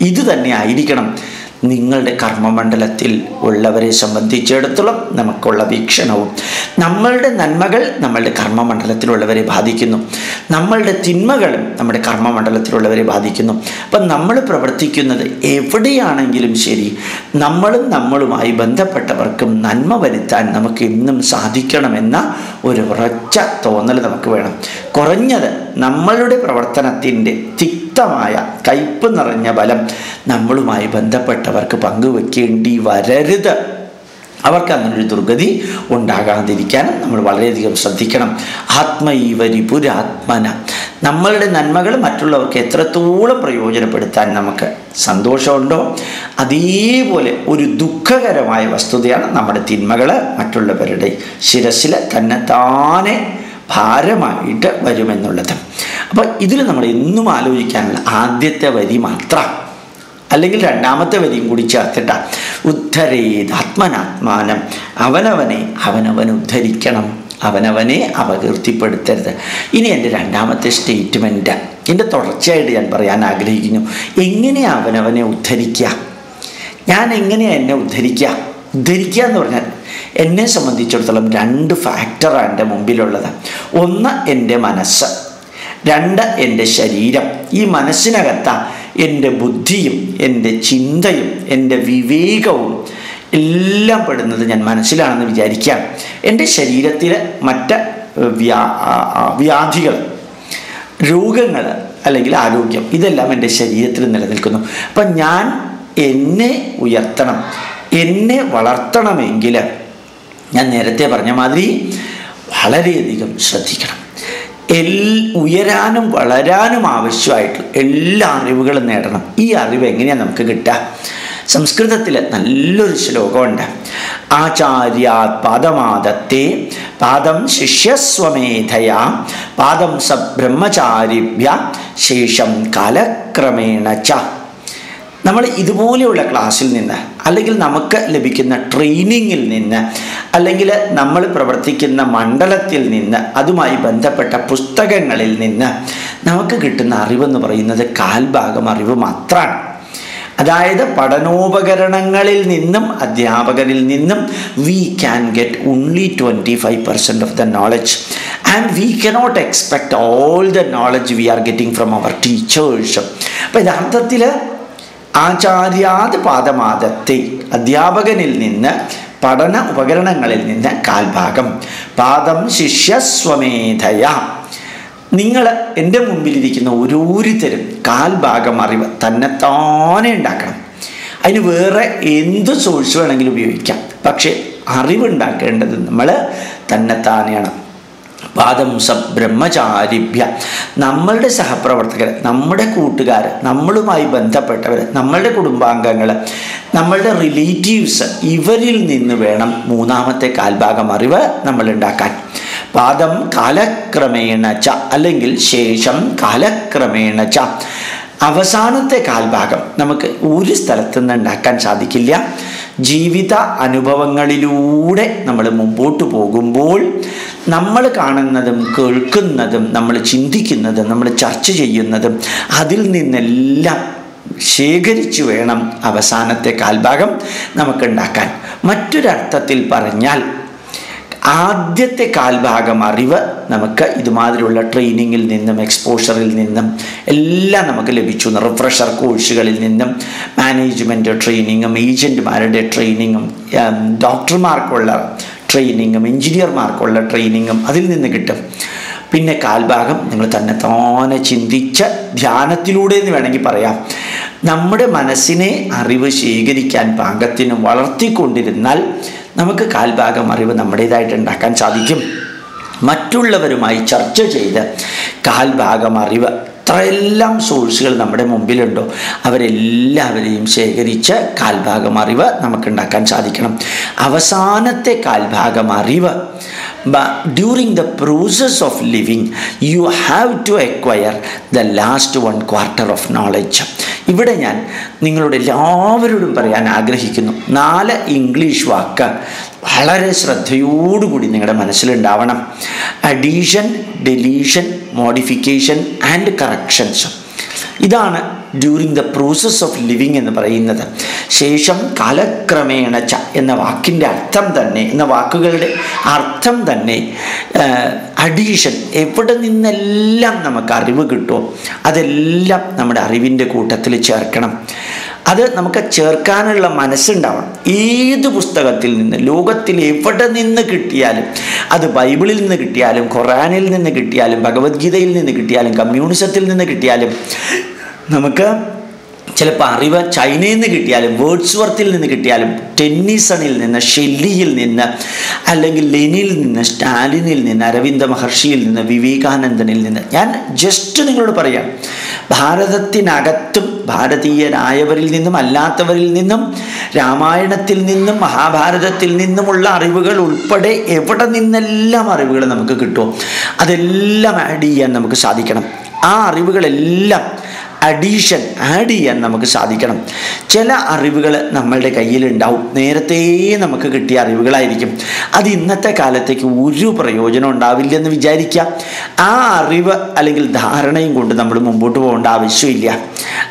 ഇത് തന്നെ ആയിരിക്കണം. നിങ്ങളുടെ കർമ്മമണ്ഡലത്തിൽ ഉള്ളവരെ സംബന്ധിച്ചിടത്തോളം നമുക്കുള്ള വീക്ഷണവും നമ്മളുടെ നന്മകൾ നമ്മളുടെ കർമ്മമണ്ഡലത്തിലുള്ളവരെ ബാധിക്കുന്നു. നമ്മളുടെ തിന്മകളും നമ്മുടെ കർമ്മമണ്ഡലത്തിലുള്ളവരെ ബാധിക്കുന്നു. അപ്പം നമ്മൾ പ്രവർത്തിക്കുന്നത് എവിടെയാണെങ്കിലും ശരി നമ്മളും നമ്മളുമായി ബന്ധപ്പെട്ടവർക്കും നന്മ വരുത്താൻ നമുക്ക് ഇന്നും സാധിക്കണമെന്ന ഒരു ഉറച്ച തോന്നൽ നമുക്ക് വേണം. കുറഞ്ഞത് നമ്മളുടെ പ്രവർത്തനത്തിന്റെ തിക്തമായ കയ്പ് നിറഞ്ഞ ബലം നമ്മളുമായി ബന്ധപ്പെട്ടവർക്ക് പങ്കുവെക്കേണ്ടി വരരുത്. അവർക്ക് അങ്ങനെ ഒരു ദുർഗതി ഉണ്ടാകാതിരിക്കാൻ നമ്മൾ വളരെയധികം ശ്രദ്ധിക്കണം. ആത്മൈവരിപുരാത്മന നമ്മളുടെ നന്മകൾ മറ്റുള്ളവർക്ക് എത്രത്തോളം പ്രയോജനപ്പെടുത്താൻ നമുക്ക് സന്തോഷമുണ്ടോ അതേപോലെ ഒരു ദുഃഖകരമായ വസ്തുതയാണ് നമ്മുടെ തിന്മകൾ മറ്റുള്ളവരുടെ ശിരസിൽ തന്നെത്താനെ ഭാരമായിട്ട് വരുമെന്നുള്ളത്. അപ്പോൾ ഇതിൽ നമ്മൾ എന്നും ആലോചിക്കാനുള്ള ആദ്യത്തെ വരി മാത്രം. അല്ലെങ്കിൽ രണ്ടാമത്തെ വരിയും കൂടി ചേർത്തിട്ട ഉദ്ധരേത് ആത്മനാത്മാനം. അവനവനെ അവനവൻ ഉദ്ധരിക്കണം. അവനവനെ അപകീർത്തിപ്പെടുത്തരുത്. ഇനി എന്റെ രണ്ടാമത്തെ സ്റ്റേറ്റ്മെന്റ് എന്റെ തുടർച്ചയായിട്ട് ഞാൻ പറയാൻ ആഗ്രഹിക്കുന്നു. എങ്ങനെ അവനവനെ ഉദ്ധരിക്കുക? ഞാൻ എങ്ങനെയാണ് എന്നെ ഉദ്ധരിക്കുക? ഉദ്ധരിക്കുക എന്ന് പറഞ്ഞാൽ എന്നെ സംബന്ധിച്ചിടത്തോളം രണ്ട് ഫാക്ടറാണ് എന്റെ മുമ്പിലുള്ളത്. ഒന്ന് എന്റെ മനസ്സ് രണ്ട് എന്റെ ശരീരം. ഈ മനസ്സിനകത്ത എന്റെ ബുദ്ധിയും എന്റെ ചിന്തയും എന്റെ വിവേകവും എല്ലാം പെടുന്നത് ഞാൻ മനസ്സിലാണെന്ന് വിചാരിക്കാം. എന്റെ ശരീരത്തിൽ മറ്റ് വ്യാ വ്യാധികൾ രോഗങ്ങൾ അല്ലെങ്കിൽ ആരോഗ്യം ഇതെല്ലാം എന്റെ ശരീരത്തിൽ നിലനിൽക്കുന്നു. അപ്പം ഞാൻ എന്നെ ഉയർത്തണം എന്നെ വളർത്തണമെങ്കിൽ ഞാൻ നേരത്തെ പറഞ്ഞ മാതിരി വളരെയധികം ശ്രദ്ധിക്കണം. എൽ ഉയരാനും വളരാനും ആവശ്യമായിട്ടുള്ള എല്ലാ അറിവുകളും നേടണം. ഈ അറിവ് എങ്ങനെയാണ് നമുക്ക് കിട്ടുക? സംസ്കൃതത്തിൽ നല്ലൊരു ശ്ലോകമുണ്ട്. ആചാര്യാത് പാദമാദത്തെ പാദം ശിഷ്യസ്വമേധയാ പാദം സബ്രഹ്മചാരിഭ്യ ശേഷം കാലക്രമേണ ച. നമ്മൾ ഇതുപോലെയുള്ള ക്ലാസ്സിൽ നിന്ന് അല്ലെങ്കിൽ നമുക്ക് ലഭിക്കുന്ന ട്രെയിനിങ്ങിൽ നിന്ന് അല്ലെങ്കിൽ നമ്മൾ പ്രവർത്തിക്കുന്ന മണ്ഡലത്തിൽ നിന്ന് അതുമായി ബന്ധപ്പെട്ട പുസ്തകങ്ങളിൽ നിന്ന് നമുക്ക് കിട്ടുന്ന അറിവെന്ന് പറയുന്നത് കാൽഭാഗം അറിവ് മാത്രമാണ് അതായത് പഠനോപകരണങ്ങളിൽ നിന്നും അധ്യാപകരിൽ നിന്നും we can get only twenty five percent of the knowledge and we cannot expect all the knowledge we are getting from our teachers അപ്പോൾ യഥാർത്ഥത്തിൽ ആചാര്യാത് പാദമാദത്തെ അധ്യാപകനിൽ നിന്ന് പഠന ഉപകരണങ്ങളിൽ നിന്ന് കാൽഭാഗം. പാദം ശിഷ്യസ്വമേധയ. നിങ്ങൾ എന്റെ മുമ്പിലിരിക്കുന്ന ഓരോരുത്തരും കാൽഭാഗം അറിവ് തന്നെത്താനെ ഉണ്ടാക്കണം. അതിന് വേറെ എന്ത് സോഴ്സ് വേണമെങ്കിലും ഉപയോഗിക്കാം. പക്ഷേ അറിവുണ്ടാക്കേണ്ടത് നമ്മൾ തന്നെത്താനെയാണ്. പാദം സ ബ്രഹ്മചാരിഭ്യ നമ്മളുടെ സഹപ്രവർത്തകർ നമ്മുടെ കൂട്ടുകാർ നമ്മളുമായി ബന്ധപ്പെട്ടവർ നമ്മളുടെ കുടുംബാംഗങ്ങൾ നമ്മളുടെ റിലേറ്റീവ്സ് ഇവരിൽ നിന്ന് വേണം മൂന്നാമത്തെ കാൽഭാഗം അറിവ് നമ്മൾ ഉണ്ടാക്കാൻ പാദം കാലക്രമേണ ച അല്ലെങ്കിൽ ശേഷം കാലക്രമേണ ച. അവസാനത്തെ കാൽഭാഗം നമുക്ക് ഒരു സ്ഥലത്തു നിന്ന് ഉണ്ടാക്കാൻ സാധിക്കില്ല. ജീവിത അനുഭവങ്ങളിലൂടെ നമ്മൾ മുമ്പോട്ട് പോകുമ്പോൾ നമ്മൾ കാണുന്നതും കേൾക്കുന്നതും നമ്മൾ ചിന്തിക്കുന്നതും നമ്മൾ ചർച്ച ചെയ്യുന്നതും അതിൽ നിന്നെല്ലാം ശേഖരിച്ചു വേണം അവസാനത്തെ കാൽഭാഗം നമുക്കുണ്ടാക്കാൻ മറ്റൊരർത്ഥത്തിൽ പറഞ്ഞാൽ ആദ്യത്തെ കാൽഭാഗം അറിവ് നമുക്ക് ഇതുമാതിരിയുള്ള ട്രെയിനിങ്ങിൽ നിന്നും എക്സ്പോഷറിൽ നിന്നും എല്ലാം നമുക്ക് ലഭിച്ചു. റിഫ്രഷർ കോഴ്സുകളിൽ നിന്നും മാനേജ്മെന്റ് ട്രെയിനിങ്ങും ഏജന്റുമാരുടെ ട്രെയിനിങ്ങും ഡോക്ടർമാർക്കുള്ള ട്രെയിനിങ്ങും എഞ്ചിനീയർമാർക്കുള്ള ട്രെയിനിങ്ങും അതിൽ നിന്ന് കിട്ടും. പിന്നെ കാൽഭാഗം നിങ്ങൾ തന്നെ താനെ ചിന്തിച്ച് ധ്യാനത്തിലൂടെ എന്ന് വേണമെങ്കിൽ പറയാം. നമ്മുടെ മനസ്സിനെ അറിവ് ശേഖരിക്കാൻ പാകത്തിന് വളർത്തിക്കൊണ്ടിരുന്നാൽ നമുക്ക് കാൽഭാഗം അറിവ് നമ്മുടേതായിട്ട് ഉണ്ടാക്കാൻ സാധിക്കും. മറ്റുള്ളവരുമായി ചർച്ച ചെയ്ത് കാൽഭാഗം അറിവ് എത്രയെല്ലാം സോഴ്സുകൾ നമ്മുടെ മുമ്പിലുണ്ടോ അവരെല്ലാവരെയും ശേഖരിച്ച് കാൽഭാഗം അറിവ് നമുക്കുണ്ടാക്കാൻ സാധിക്കണം. അവസാനത്തെ കാൽഭാഗം അറിവ് during the process of living you have to acquire the last one quarter of knowledge ഇവിടെ ഞാൻ നിങ്ങളോട് എല്ലാവരോടും പറയാൻ ആഗ്രഹിക്കുന്നു. നാല് ഇംഗ്ലീഷ് വാക്ക് വളരെ ശ്രദ്ധയോടുകൂടി നിങ്ങളുടെ മനസ്സിലുണ്ടാവണം. Addition deletion modification and corrections ഇതാണ് during the process of living എന്ന് പറയുന്നത്. ശേഷം കാലക്രമേണ ച എന്ന വാക്കിന്റെ അർത്ഥം തന്നെ എന്ന വാക്കുകളുടെ അർത്ഥം തന്നെ അഡീഷൻ എവിടെ നിന്നെല്ലാം നമുക്ക് അറിവ് കിട്ടുമോ അതെല്ലാം നമ്മുടെ അറിവിന്റെ കൂട്ടത്തിൽ ചേർക്കണം. അത് നമുക്ക് ചേർക്കാനുള്ള മനസ്സുണ്ടാവണം. ഏത് പുസ്തകത്തിൽ നിന്ന് ലോകത്തിൽ എവിടെ നിന്ന് കിട്ടിയാലും അത് ബൈബിളിൽ നിന്ന് കിട്ടിയാലും ഖുറാനിൽ നിന്ന് കിട്ടിയാലും ഭഗവത്ഗീതയിൽ നിന്ന് കിട്ടിയാലും കമ്മ്യൂണിസത്തിൽ നിന്ന് കിട്ടിയാലും നമുക്ക് ചിലപ്പോൾ അറിവ് ചൈനയിൽ നിന്ന് കിട്ടിയാലും വേർഡ്സ് വർത്തിൽ നിന്ന് കിട്ടിയാലും ടെന്നീസണിൽ നിന്ന് ഷെല്ലിയിൽ നിന്ന് അല്ലെങ്കിൽ ലെനിൽ നിന്ന് സ്റ്റാലിനിൽ നിന്ന് അരവിന്ദ മഹർഷിയിൽ നിന്ന് വിവേകാനന്ദനിൽ നിന്ന്. ഞാൻ ജസ്റ്റ് നിങ്ങളോട് പറയാം. ഭാരതത്തിനകത്തും ഭാരതീയരായവരിൽ നിന്നും അല്ലാത്തവരിൽ നിന്നും രാമായണത്തിൽ നിന്നും മഹാഭാരതത്തിൽ നിന്നുമുള്ള അറിവുകൾ ഉൾപ്പെടെ എവിടെ നിന്നെല്ലാം അറിവുകൾ നമുക്ക് കിട്ടുമോ? അതെല്ലാം ആഡ് ചെയ്യാൻ നമുക്ക് സാധിക്കണം. ആ അറിവുകളെല്ലാം അഡീഷൻ ആഡ് ചെയ്യാൻ നമുക്ക് സാധിക്കണം. ചില അറിവുകൾ നമ്മളുടെ കയ്യിലുണ്ടാവും. നേരത്തെ നമുക്ക് കിട്ടിയ അറിവുകളായിരിക്കും. അത് ഇന്നത്തെ കാലത്തേക്ക് ഒരു പ്രയോജനം ഉണ്ടാവില്ലെന്ന് വിചാരിക്കുക. ആ അറിവ് അല്ലെങ്കിൽ ധാരണയും കൊണ്ട് നമ്മൾ മുമ്പോട്ട് പോകേണ്ട ആവശ്യമില്ല.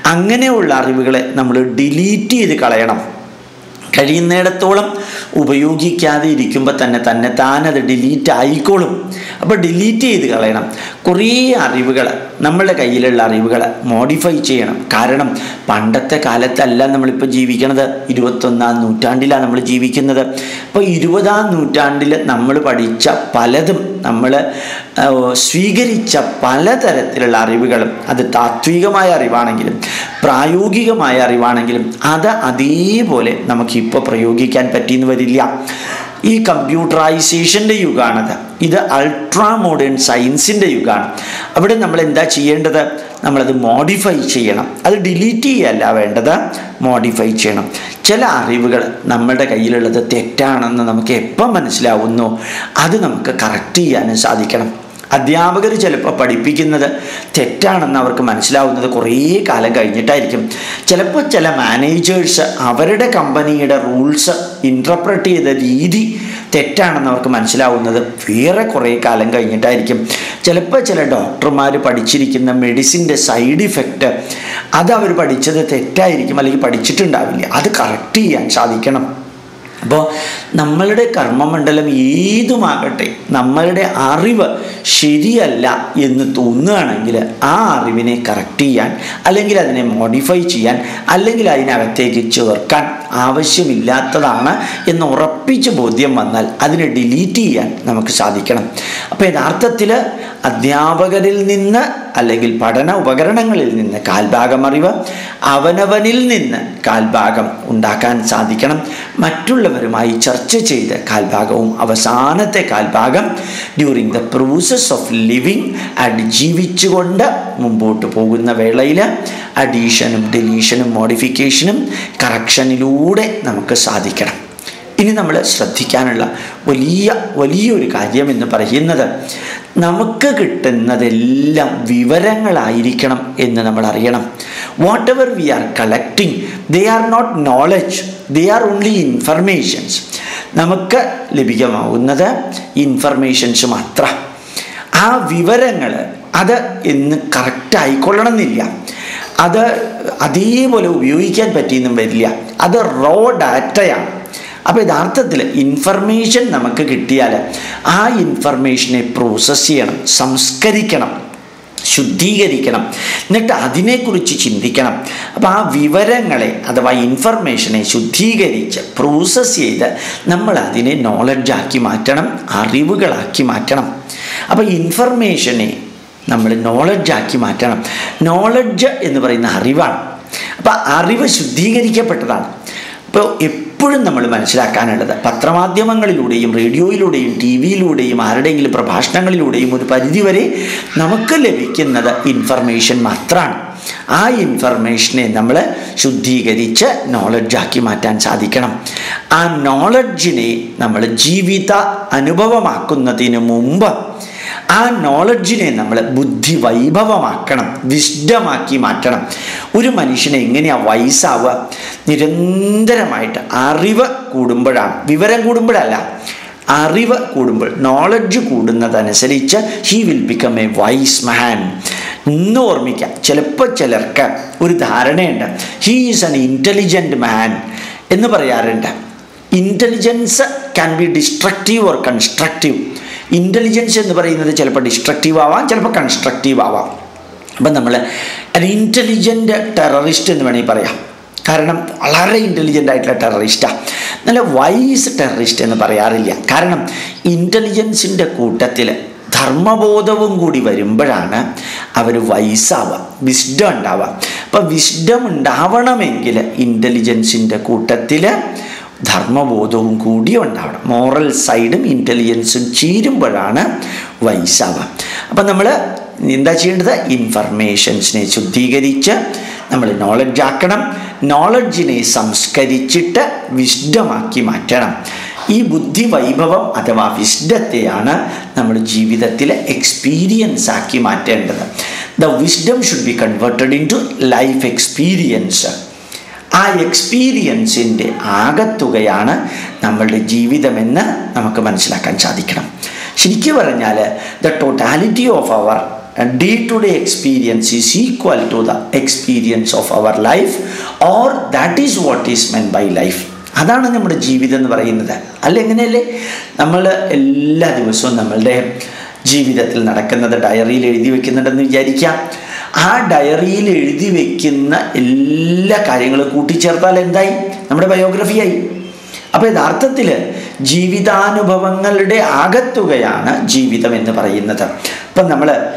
അങ്ങനെയുള്ള അറിവുകളെ നമ്മൾ ഡിലീറ്റ് ചെയ്ത് കളയണം. കഴിയുന്നിടത്തോളം ഉപയോഗിക്കാതെ ഇരിക്കുമ്പോൾ തന്നെ തന്നെ താനത് ഡിലീറ്റ് ആയിക്കോളും. അപ്പോൾ ഡിലീറ്റ് ചെയ്ത് കളയണം. കുറേ അറിവുകൾ നമ്മളുടെ കയ്യിലുള്ള അറിവുകൾ മോഡിഫൈ ചെയ്യണം. കാരണം പണ്ടത്തെ കാലത്തല്ല നമ്മളിപ്പോൾ ജീവിക്കണത്. ഇരുപത്തൊന്നാം നൂറ്റാണ്ടിലാണ് നമ്മൾ ജീവിക്കുന്നത്. അപ്പോൾ ഇരുപതാം നൂറ്റാണ്ടിൽ നമ്മൾ പഠിച്ച പലതും നമ്മൾ സ്വീകരിച്ച പലതരത്തിലുള്ള അറിവുകളും അത് താത്വികമായ അറിവാണെങ്കിലും പ്രായോഗികമായ അറിവാണെങ്കിലും അത് അതേപോലെ നമുക്കിപ്പോൾ പ്രയോഗിക്കാൻ പറ്റിയെന്ന് വരില്ല. ഈ കമ്പ്യൂട്ടറൈസേഷന്റെ യുഗമാണത് ഇത് അൾട്രാ മോഡേൺ സയൻസിന്റെ യുഗമാണ് അവിടെ നമ്മൾ എന്താ ചെയ്യേണ്ടത്? നമ്മളത് മോഡിഫൈ ചെയ്യണം. അത് ഡിലീറ്റ് ചെയ്യല്ല വേണ്ടത്. മോഡിഫൈ ചെയ്യണം. ചില അറിവുകൾ നമ്മുടെ കയ്യിലുള്ളത് തെറ്റാണെന്ന് നമുക്ക് എപ്പം മനസ്സിലാവുന്നു? അത് നമുക്ക് കറക്റ്റ് ചെയ്യാനും സാധിക്കണം. അധ്യാപകർ ചിലപ്പോൾ പഠിപ്പിക്കുന്നത് തെറ്റാണെന്ന് അവർക്ക് മനസ്സിലാവുന്നത് കുറേ കാലം കഴിഞ്ഞിട്ടായിരിക്കും. ചിലപ്പോൾ ചില മാനേജേഴ്സ് അവരുടെ കമ്പനിയുടെ റൂൾസ് ഇന്റർപ്രറ്റ് ചെയ്ത രീതി തെറ്റാണെന്ന് അവർക്ക് മനസ്സിലാവുന്നത് വേറെ കുറേ കാലം കഴിഞ്ഞിട്ടായിരിക്കും. ചിലപ്പോൾ ചില ഡോക്ടർമാർ പഠിച്ചിരിക്കുന്ന മെഡിസിന്റെ സൈഡ് ഇഫക്റ്റ് അത് അവർ പഠിച്ചത് തെറ്റായിരിക്കും അല്ലെങ്കിൽ പഠിച്ചിട്ടുണ്ടാവില്ല. അത് കറക്റ്റ് ചെയ്യാൻ സാധിക്കണം. അപ്പോൾ നമ്മളുടെ കർമ്മമണ്ഡലം ഏതുമാകട്ടെ നമ്മളുടെ അറിവ് ശരിയല്ല എന്ന് തോന്നുകയാണെങ്കിൽ ആ അറിവിനെ കറക്റ്റ് ചെയ്യാൻ അല്ലെങ്കിൽ അതിനെ മോഡിഫൈ ചെയ്യാൻ അല്ലെങ്കിൽ അതിനകത്തേക്ക് ചേർക്കാൻ ആവശ്യമില്ലാത്തതാണ് എന്ന് ഉറപ്പിച്ച് ബോധ്യം വന്നാൽ അതിനെ ഡിലീറ്റ് ചെയ്യാൻ നമുക്ക് സാധിക്കണം. അപ്പോൾ യഥാർത്ഥത്തിൽ അധ്യാപകരിൽ നിന്ന് അല്ലെങ്കിൽ പഠന ഉപകരണങ്ങളിൽ നിന്ന് കാൽഭാഗം അറിവ് അവനവനിൽ നിന്ന് കാൽഭാഗം ഉണ്ടാക്കാൻ സാധിക്കണം. മറ്റുള്ളവരുമായി ചർച്ച ചെയ്ത് കാൽഭാഗവും അവസാനത്തെ കാൽഭാഗം during the process of living and ജീവിച്ചുകൊണ്ട് മുമ്പോട്ട് പോകുന്ന വേളയിൽ അഡീഷനും ഡെലീഷനും മോഡിഫിക്കേഷനും കറക്ഷനിലൂടെ നമുക്ക് സാധിക്കണം. ഇനി നമ്മൾ ശ്രദ്ധിക്കാനുള്ള വലിയ വലിയൊരു കാര്യം എന്ന് പറയുന്നത് നമുക്ക് കിട്ടുന്നതെല്ലാം വിവരങ്ങളായിരിക്കണം എന്ന് നമ്മൾ അറിയണം. Whatever we are collecting they are not knowledge they are only informations നമുക്ക് ലഭ്യമാവുന്നത് ഇൻഫർമേഷൻസ് മാത്രം. ആ വിവരങ്ങൾ അത് എന്ന് കറക്റ്റ് ആയിക്കൊള്ളണമെന്നില്ല. അത് അതേപോലെ ഉപയോഗിക്കാൻ പറ്റിയെന്നും വരില്ല. അത് റോ ഡാറ്റയാണ് അപ്പോൾ യഥാർത്ഥത്തിൽ ഇൻഫർമേഷൻ നമുക്ക് കിട്ടിയാൽ ആ ഇൻഫർമേഷനെ പ്രോസസ്സ് ചെയ്യണം സംസ്കരിക്കണം ശുദ്ധീകരിക്കണം എന്നിട്ട് അതിനെക്കുറിച്ച് ചിന്തിക്കണം. അപ്പോൾ ആ വിവരങ്ങളെ അഥവാ ഇൻഫർമേഷനെ ശുദ്ധീകരിച്ച് പ്രോസസ്സ് ചെയ്ത് നമ്മൾ അതിനെ നോളജാക്കി മാറ്റണം അറിവുകളാക്കി മാറ്റണം. അപ്പോൾ ഇൻഫർമേഷനെ നമ്മൾ നോളജാക്കി മാറ്റണം. നോളജ് എന്ന് പറയുന്ന അറിവാണ്. അപ്പോൾ അറിവ് ശുദ്ധീകരിക്കപ്പെട്ടതാണ്. ഇപ്പോൾ എപ്പോഴും നമ്മൾ മനസ്സിലാക്കാനുള്ളത് പത്രമാധ്യമങ്ങളിലൂടെയും റേഡിയോയിലൂടെയും ടി വിയിലൂടെയും ആരുടെയെങ്കിലും പ്രഭാഷണങ്ങളിലൂടെയും ഒരു പരിധിവരെ നമുക്ക് ലഭിക്കുന്നത് ഇൻഫർമേഷൻ മാത്രമാണ് ആ ഇൻഫർമേഷനെ നമ്മൾ ശുദ്ധീകരിച്ച് നോളജാക്കി മാറ്റാൻ സാധിക്കണം. ആ നോളജിനെ നമ്മൾ ജീവിത അനുഭവമാക്കുന്നതിന് മുമ്പ് ആ നോളജിനെ നമ്മൾ ബുദ്ധി വൈഭവമാക്കണം വിശുദ്ധമാക്കി മാറ്റണം. ഒരു മനുഷ്യനെ എങ്ങനെയാണ് വയസ്സാവുക? നിരന്തരമായിട്ട് അറിവ് കൂടുമ്പോഴാണ്. വിവരം കൂടുമ്പോഴല്ല അറിവ് കൂടുമ്പോൾ knowledge കൂടുന്നതനുസരിച്ച് he will become a wise man ഇന്ന് ഓർമ്മിക്കാം ചിലപ്പോൾ ചിലർക്ക് ഒരു ധാരണയുണ്ട് he is an intelligent man എന്ന് പറയാറുണ്ട്. Intelligence can be destructive or constructive intelligence എന്ന് പറയുന്നത് ചിലപ്പോൾ ഡിസ്ട്രക്റ്റീവ് ആവാം ചിലപ്പോൾ കൺസ്ട്രക്റ്റീവ് ആവാം. അപ്പം നമ്മൾ ഒരു ഇന്റലിജന്റ് ടെററിസ്റ്റ് എന്ന് വേണമെങ്കിൽ പറയാം. കാരണം വളരെ ഇന്റലിജന്റ് ആയിട്ടുള്ള ടെററിസ്റ്റാണ് നല്ല വൈസ് ടെററിസ്റ്റ് എന്ന് പറയാറില്ല. കാരണം ഇന്റലിജൻസിന്റെ കൂട്ടത്തിൽ ധർമ്മബോധവും കൂടി വരുമ്പോഴാണ് അവർ വൈസാവുക വിസ്ഡം ഉണ്ടാവുക. അപ്പം വിസ്ഡം ഉണ്ടാവണമെങ്കിൽ ഇന്റലിജൻസിന്റെ കൂട്ടത്തിൽ ധർമ്മബോധവും കൂടി ഉണ്ടാവണം. മോറൽ സൈഡും ഇന്റലിജൻസും ചേരുമ്പോഴാണ് വയസ്സാവുക അപ്പം നമ്മൾ എന്താ ചെയ്യേണ്ടത്? ഇൻഫർമേഷൻസിനെ ശുദ്ധീകരിച്ച് നമ്മൾ നോളജ് ആക്കണം. നോളജിനെ സംസ്കരിച്ചിട്ട് വിശുദ്ധമാക്കി മാറ്റണം. ഈ ബുദ്ധി വൈഭവം അഥവാ വിശുദ്ധത്തെയാണ് നമ്മൾ ജീവിതത്തിൽ എക്സ്പീരിയൻസ് ആക്കി മാറ്റേണ്ടത്. The wisdom should be converted into life experience ആ എക്സ്പീരിയൻസിന്റെ ആകത്തുകയാണ് നമ്മളുടെ ജീവിതമെന്ന് നമുക്ക് മനസ്സിലാക്കാൻ സാധിക്കണം. ശരിക്കും പറഞ്ഞാൽ the totality of our day to day experience is equal to the experience of our life or that is what is meant by life അതാണ് നമ്മുടെ ജീവിതം എന്ന് പറയുന്നത്. അല്ല എങ്ങനെയല്ലേ? നമ്മൾ എല്ലാ ദിവസവും നമ്മളുടെ ജീവിതത്തിൽ നടക്കുന്നത് ഡയറിയിൽ എഴുതി വെക്കുന്നുണ്ടെന്ന് വിചാരിക്കാം. ആ ഡയറിയിൽ എഴുതി വെക്കുന്ന എല്ലാ കാര്യങ്ങളും കൂട്ടിച്ചേർത്താൽ എന്തായി? നമ്മുടെ ബയോഗ്രഫിയായി അപ്പോൾ യഥാർത്ഥത്തിൽ ജീവിതാനുഭവങ്ങളുടെ ആകത്തുകയാണ് ജീവിതം എന്ന് പറയുന്നത്. ഇപ്പം നമ്മൾ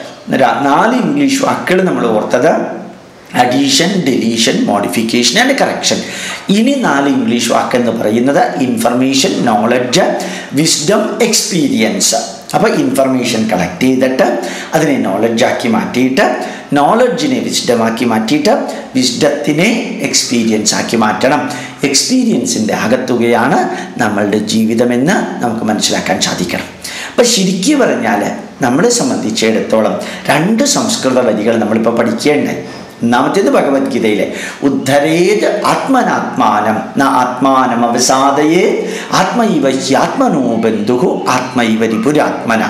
നാല് ഇംഗ്ലീഷ് വാക്കുകൾ നമ്മൾ ഓർത്തത്. Addition deletion modification and correction ഇനി നാല് ഇംഗ്ലീഷ് വാക്ക് എന്ന് പറയുന്നത് ഇൻഫർമേഷൻ നോളജ് വിസ്ഡം എക്സ്പീരിയൻസ് അപ്പോൾ ഇൻഫർമേഷൻ കളക്ട് ചെയ്തിട്ട് അതിനെ നോളജാക്കി മാറ്റിയിട്ട് നോളജിനെ വിസ്ഡമാക്കി മാറ്റിയിട്ട് വിസ്ഡത്തിനെ എക്സ്പീരിയൻസ് ആക്കി മാറ്റണം. എക്സ്പീരിയൻസിന്റെ അകത്തുകയാണ് നമ്മളുടെ ജീവിതമെന്ന് നമുക്ക് മനസ്സിലാക്കാൻ സാധിക്കണം. അപ്പം ശരിക്കും പറഞ്ഞാൽ നമ്മളെ സംബന്ധിച്ചിടത്തോളം രണ്ട് സംസ്കൃത വരികൾ നമ്മളിപ്പോൾ പഠിക്കേണ്ടേ. ഒന്നാമത്തേത് ഭഗവത്ഗീതയിലെ ഉദ്ധരേത് ആത്മനാത്മാനം. ന ആത്മാനം അവസാദയേ ആത്മൈവ ആത്മനോ ബന്ധു ആത്മൈവരി പുരാത്മന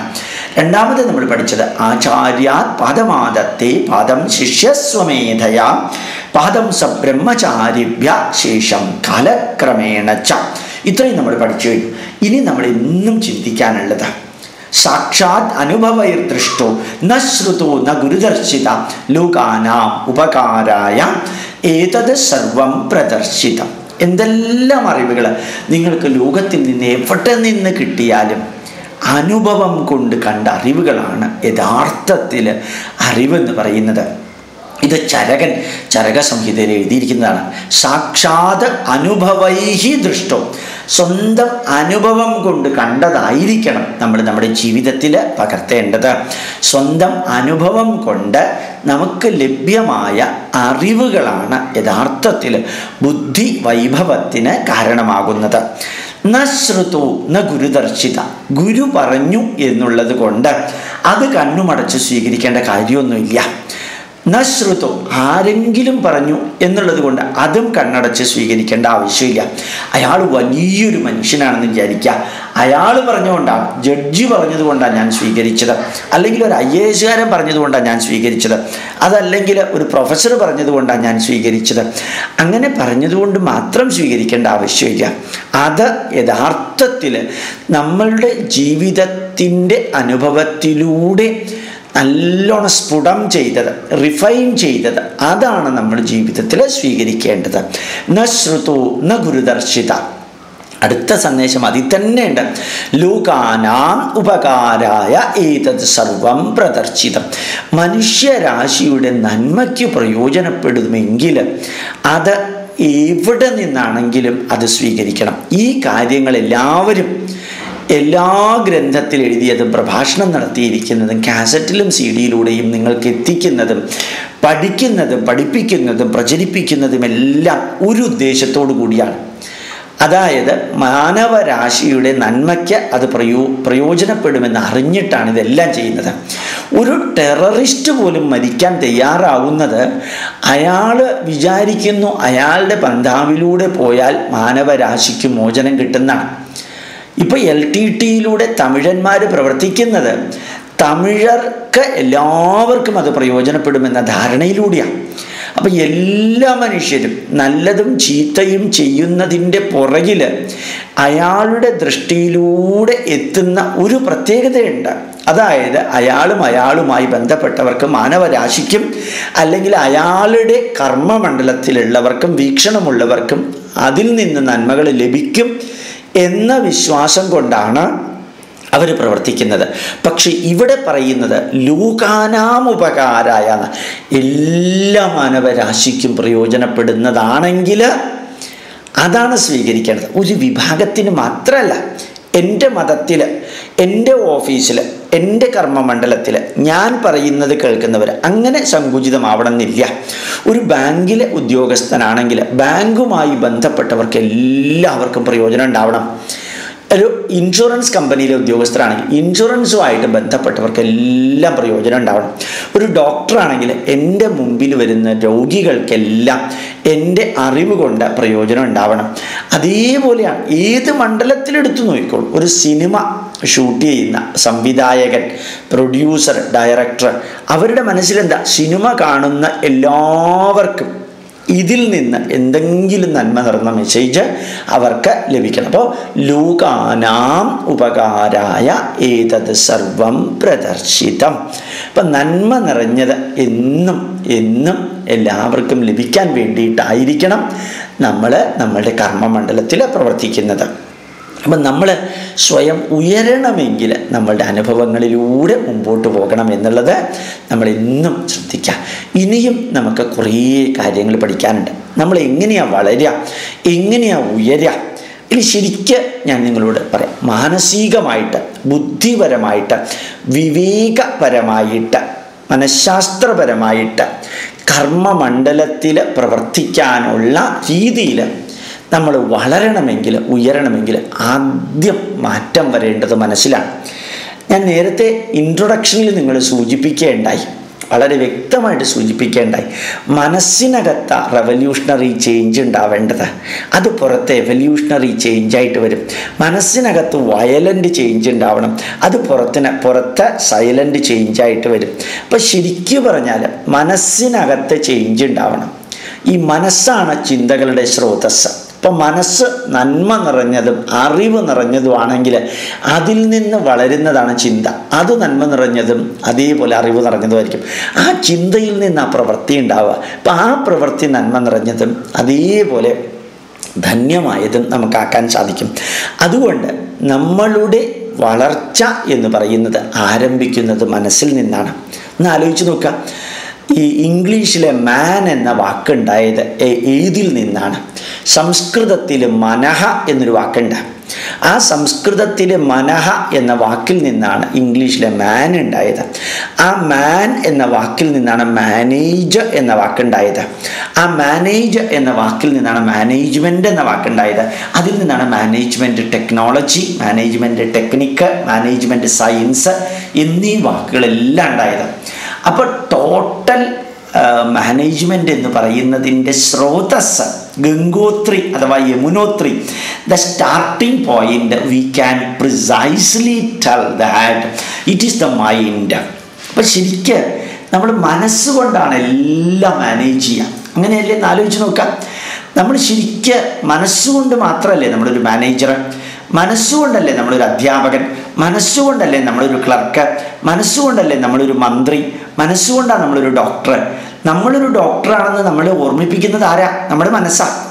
രണ്ടാമത് നമ്മൾ പഠിച്ചത് ആചാര്യാത് പാദമാദത്തെ പാദം ശിഷ്യസ്വമേധയാ പാദം സബ്രഹ്മചാരിഭ്യ ബ്രഹ്മചാരിഭ്യ ശേഷം കാലക്രമേണ ച. ഇത്രയും നമ്മൾ പഠിച്ചു കഴിഞ്ഞു. ഇനി നമ്മൾ എന്നും ചിന്തിക്കാനുള്ളത് സാക്ഷാത് അനുഭവൈർദൃഷ്ടോ ന ശ്രുതോ ന ഗുരുദർശിത ലോകാനാം ഉപകാരായ ഏതത് സർവം പ്രദർശിതം. എന്തെല്ലാം അറിവുകൾ നിങ്ങൾക്ക് ലോകത്തിൽ നിന്ന് എവിടെ നിന്ന് കിട്ടിയാലും അനുഭവം കൊണ്ട് കണ്ട അറിവുകളാണ് യഥാർത്ഥത്തിൽ അറിവെന്ന് പറയുന്നത്. ഇത് ചരകൻ ചരക സംഹിതയിൽ എഴുതിയിരിക്കുന്നതാണ്. സാക്ഷാത് അനുഭവൈഹി ദൃഷ്ടം. സ്വന്തം അനുഭവം കൊണ്ട് കണ്ടതായിരിക്കണം നമ്മൾ നമ്മുടെ ജീവിതത്തിൽ പകർത്തേണ്ടത്. സ്വന്തം അനുഭവം കൊണ്ട് നമുക്ക് ലഭ്യമായ അറിവുകളാണ് യഥാർത്ഥത്തിൽ ബുദ്ധി വൈഭവത്തിന് കാരണമാകുന്നത്. ന ശ്രുതു ന ഗുരുദർശിത. ഗുരു പറഞ്ഞു എന്നുള്ളത് കൊണ്ട് അത് കണ്ണുമടച്ച് സ്വീകരിക്കേണ്ട കാര്യമൊന്നുമില്ല. ന ശ്രുതോ ആരെങ്കിലും പറഞ്ഞു എന്നുള്ളത് കൊണ്ട് അതും കണ്ണടച്ച് സ്വീകരിക്കേണ്ട ആവശ്യമില്ല. അയാൾ വലിയൊരു മനുഷ്യനാണെന്ന് വിചാരിക്കുക. അയാൾ പറഞ്ഞുകൊണ്ടാണ് ജഡ്ജി പറഞ്ഞതുകൊണ്ടാണ് ഞാൻ സ്വീകരിച്ചത്. അല്ലെങ്കിൽ ഒരു ഐ എ എസുകാരൻ പറഞ്ഞതുകൊണ്ടാണ് ഞാൻ സ്വീകരിച്ചത്. അതല്ലെങ്കിൽ ഒരു പ്രൊഫസർ പറഞ്ഞതുകൊണ്ടാണ് ഞാൻ സ്വീകരിച്ചത്. അങ്ങനെ പറഞ്ഞതുകൊണ്ട് മാത്രം സ്വീകരിക്കേണ്ട ആവശ്യമില്ല. അത് യഥാർത്ഥത്തിൽ നമ്മളുടെ ജീവിതത്തിന്റെ അനുഭവത്തിലൂടെ നല്ലോണം സ്ഫുടം ചെയ്തത് റിഫൈൻ ചെയ്തത്. അതാണ് നമ്മൾ ജീവിതത്തിൽ സ്വീകരിക്കേണ്ടത്. ന ശ്രുതു ന ഗുരുദർശിത. അടുത്ത സന്ദേശം അതിൽ തന്നെയുണ്ട് ലോകാനാം ഉപകാരായ ഏതത് സർവം പ്രദർശിതം. മനുഷ്യരാശിയുടെ നന്മയ്ക്ക് പ്രയോജനപ്പെടുമെങ്കിൽ അത് എവിടെ നിന്നാണെങ്കിലും അത് സ്വീകരിക്കണം. ഈ കാര്യങ്ങൾ എല്ലാവരും എല്ലാ ഗ്രന്ഥത്തിൽ എഴുതിയതും പ്രഭാഷണം നടത്തിയിരിക്കുന്നതും കാസറ്റിലും സി ഡിയിലൂടെയും നിങ്ങൾക്ക് എത്തിക്കുന്നതും പഠിക്കുന്നതും പഠിപ്പിക്കുന്നതും പ്രചരിപ്പിക്കുന്നതും എല്ലാം ഒരു ഉദ്ദേശത്തോടു കൂടിയാണ്. അതായത് മാനവരാശിയുടെ നന്മയ്ക്ക് അത് പ്രയോ പ്രയോജനപ്പെടുമെന്ന് അറിഞ്ഞിട്ടാണ് ഇതെല്ലാം ചെയ്യുന്നത്. ഒരു ടെററിസ്റ്റ് പോലും മരിക്കാൻ തയ്യാറാവുന്നത് അയാൾ വിചാരിക്കുന്നു അയാളുടെ പന്താവിലൂടെ പോയാൽ മാനവരാശിക്ക് മോചനം കിട്ടുന്നതാണ്. ഇപ്പോൾ എൽ ടി ടിയിലൂടെ തമിഴന്മാർ പ്രവർത്തിക്കുന്നത് തമിഴർക്ക് എല്ലാവർക്കും അത് പ്രയോജനപ്പെടുമെന്ന ധാരണയിലൂടെയാണ് അപ്പം എല്ലാ മനുഷ്യരും നല്ലതും ചീത്തയും ചെയ്യുന്നതിന്റെ പുറകിൽ അയാളുടെ ദൃഷ്ടിയിലൂടെ എത്തുന്ന ഒരു പ്രത്യേകതയുണ്ട്. അതായത് അയാളും അയാളുമായി ബന്ധപ്പെട്ടവർക്കും മാനവരാശിക്കും അല്ലെങ്കിൽ അയാളുടെ കർമ്മമണ്ഡലത്തിലുള്ളവർക്കും വീക്ഷണമുള്ളവർക്കും അതിൽ നിന്ന് നന്മകൾ ലഭിക്കും എന്ന വിശ്വാസം കൊണ്ടാണ് അവർ പ്രവർത്തിക്കുന്നത്. പക്ഷെ ഇവിടെ പറയുന്നത് ലൂകാനാമുപകാരായ എല്ലാ മാനവരാശിക്കും പ്രയോജനപ്പെടുന്നതാണെങ്കിൽ അതാണ് സ്വീകരിക്കേണ്ടത്. ഒരു വിഭാഗത്തിന് മാത്രമല്ല എന്റെ മതത്തിൽ എന്റെ ഓഫീസിൽ എന്റെ കർമ്മമണ്ഡലത്തിൽ ഞാൻ പറയുന്നത് കേൾക്കുന്നവർ അങ്ങനെ സങ്കുചിതമാവണമെന്നില്ല. ഒരു ബാങ്കിലെ ഉദ്യോഗസ്ഥനാണെങ്കിൽ ബാങ്കുമായി ബന്ധപ്പെട്ടവർക്ക് എല്ലാവർക്കും പ്രയോജനം ഉണ്ടാവണം. ഒരു ഇൻഷുറൻസ് കമ്പനിയിലെ ഉദ്യോഗസ്ഥരാണെങ്കിൽ ഇൻഷുറൻസുമായിട്ട് ബന്ധപ്പെട്ടവർക്ക് എല്ലാം പ്രയോജനം ഉണ്ടാവണം. ഒരു ഡോക്ടറാണെങ്കിൽ എന്റെ മുമ്പിൽ വരുന്ന രോഗികൾക്കെല്ലാം എന്റെ അറിവ് കൊണ്ട് പ്രയോജനം ഉണ്ടാവണം. അതേപോലെയാണ് ഏത് മണ്ഡലത്തിലെടുത്തു നോക്കിക്കോളൂ. ഒരു സിനിമ ഷൂട്ട് ചെയ്യുന്ന സംവിധായകൻ പ്രൊഡ്യൂസർ ഡയറക്ടർ അവരുടെ മനസ്സിലെന്താ? സിനിമ കാണുന്ന എല്ലാവർക്കും ഇതിൽ നിന്ന് എന്തെങ്കിലും നന്മ നിറഞ്ഞ മെസ്സേജ് അവർക്ക് ലഭിക്കണം. അപ്പോൾ ലൂകാനാം ഉപകാരായ ഏതത് സർവം പ്രദർശിതം. അപ്പം നന്മ നിറഞ്ഞത് എന്നും എന്നും എല്ലാവർക്കും ലഭിക്കാൻ വേണ്ടിയിട്ടായിരിക്കണം നമ്മൾ നമ്മളുടെ കർമ്മമണ്ഡലത്തിൽ പ്രവർത്തിക്കുന്നത്. അപ്പം നമ്മൾ സ്വയം ഉയരണമെങ്കിൽ നമ്മളുടെ അനുഭവങ്ങളിലൂടെ മുമ്പോട്ട് പോകണം എന്നുള്ളത് നമ്മൾ എന്നും ശ്രദ്ധിക്കാം ഇനിയും നമുക്ക് കുറേ കാര്യങ്ങൾ പഠിക്കാനുണ്ട്. നമ്മൾ എങ്ങനെയാണ് വളരുക? എങ്ങനെയാണ് ഉയരുക? ഇനി ശരിക്ക് ഞാൻ നിങ്ങളോട് പറയാം. മാനസികമായിട്ട് ബുദ്ധിപരമായിട്ട് വിവേകപരമായിട്ട് മനഃശാസ്ത്രപരമായിട്ട് കർമ്മമണ്ഡലത്തിൽ പ്രവർത്തിക്കാനുള്ള രീതിയിൽ നമ്മൾ വളരണമെങ്കിൽ ഉയരണമെങ്കിൽ ആദ്യം മാറ്റം വരേണ്ടത് മനസ്സിലാണ്. ഞാൻ നേരത്തെ ഇൻട്രൊഡക്ഷനിൽ നിങ്ങൾ സൂചിപ്പിക്കേണ്ടായി വളരെ വ്യക്തമായിട്ട് സൂചിപ്പിക്കേണ്ടായി മനസ്സിനകത്ത റവല്യൂഷണറി ചേഞ്ച് ഉണ്ടാവേണ്ടത്. അത് പുറത്ത് എവല്യൂഷണറി ചേഞ്ചായിട്ട് വരും. മനസ്സിനകത്ത് വയലന്റ് ചേഞ്ച് ഉണ്ടാവണം. അത് പുറത്തിന് പുറത്ത് സൈലന്റ് ചേഞ്ചായിട്ട് വരും. അപ്പം ശരിക്കും പറഞ്ഞാൽ മനസ്സിനകത്ത് ചേഞ്ച് ഉണ്ടാവണം. ഈ മനസ്സാണ് ചിന്തകളുടെ സ്രോതസ്സ്. ഇപ്പം മനസ്സ് നന്മ നിറഞ്ഞതും അറിവ് നിറഞ്ഞതുമാണെങ്കിൽ അതിൽ നിന്ന് വളരുന്നതാണ് ചിന്ത. അത് നന്മ നിറഞ്ഞതും അതേപോലെ അറിവ് നിറഞ്ഞതുമായിരിക്കും. ആ ചിന്തയിൽ നിന്ന് ആ പ്രവൃത്തി ഉണ്ടാവുക. അപ്പം ആ പ്രവൃത്തി നന്മ നിറഞ്ഞതും അതേപോലെ ധന്യമായതും നമുക്കാക്കാൻ സാധിക്കും. അതുകൊണ്ട് നമ്മളുടെ വളർച്ച എന്ന് പറയുന്നത് ആരംഭിക്കുന്നത് മനസ്സിൽ നിന്നാണ്. ഒന്ന് ആലോചിച്ച് നോക്കുക. ഈ ഇംഗ്ലീഷിലെ മാൻ എന്ന വാക്കുണ്ടായത് ഏതിൽ നിന്നാണ്. സംസ്കൃതത്തിൽ മനഹ എന്നൊരു വാക്കുണ്ട്. ആ സംസ്കൃതത്തിൽ മനഹ എന്ന വാക്കിൽ നിന്നാണ് ഇംഗ്ലീഷിലെ മാൻ ഉണ്ടായത്. ആ മാൻ എന്ന വാക്കിൽ നിന്നാണ് മാനേജ് എന്ന വാക്കുണ്ടായത്. ആ മാനേജ് എന്ന വാക്കിൽ നിന്നാണ് മാനേജ്മെന്റ് എന്ന വാക്കുണ്ടായത്. അതിൽ നിന്നാണ് management technology management technique management science എന്നീ വാക്കുകളെല്ലാം ഉണ്ടായത്. അപ്പോൾ ടോട്ടൽ മാനേജ്മെന്റ് എന്ന് പറയുന്നതിന്റെ സ്രോതസ് ഗംഗോത്രി അഥവാ Yamunotri the starting point we can precisely tell that it is the mind അപ്പം ശരിക്ക് നമ്മൾ മനസ്സുകൊണ്ടാണ് എല്ലാം മാനേജ് ചെയ്യുക. അങ്ങനെയല്ലേ എന്ന് ആലോചിച്ച് നോക്കാം. നമ്മൾ ശരിക്ക് മനസ്സുകൊണ്ട് മാത്രമല്ലേ നമ്മളൊരു മാനേജർ മനസ്സുകൊണ്ടല്ലേ നമ്മളൊരു അധ്യാപകൻ മനസ്സുകൊണ്ടല്ലേ നമ്മളൊരു ക്ലർക്ക്? മനസ്സുകൊണ്ടല്ലേ നമ്മളൊരു മന്ത്രി? മനസ്സുകൊണ്ടാണ് നമ്മളൊരു ഡോക്ടർ? നമ്മളൊരു ഡോക്ടറാണെന്ന് നമ്മളെ ഓർമ്മിപ്പിക്കുന്നത് ആരാ? നമ്മുടെ മനസ്സാണ്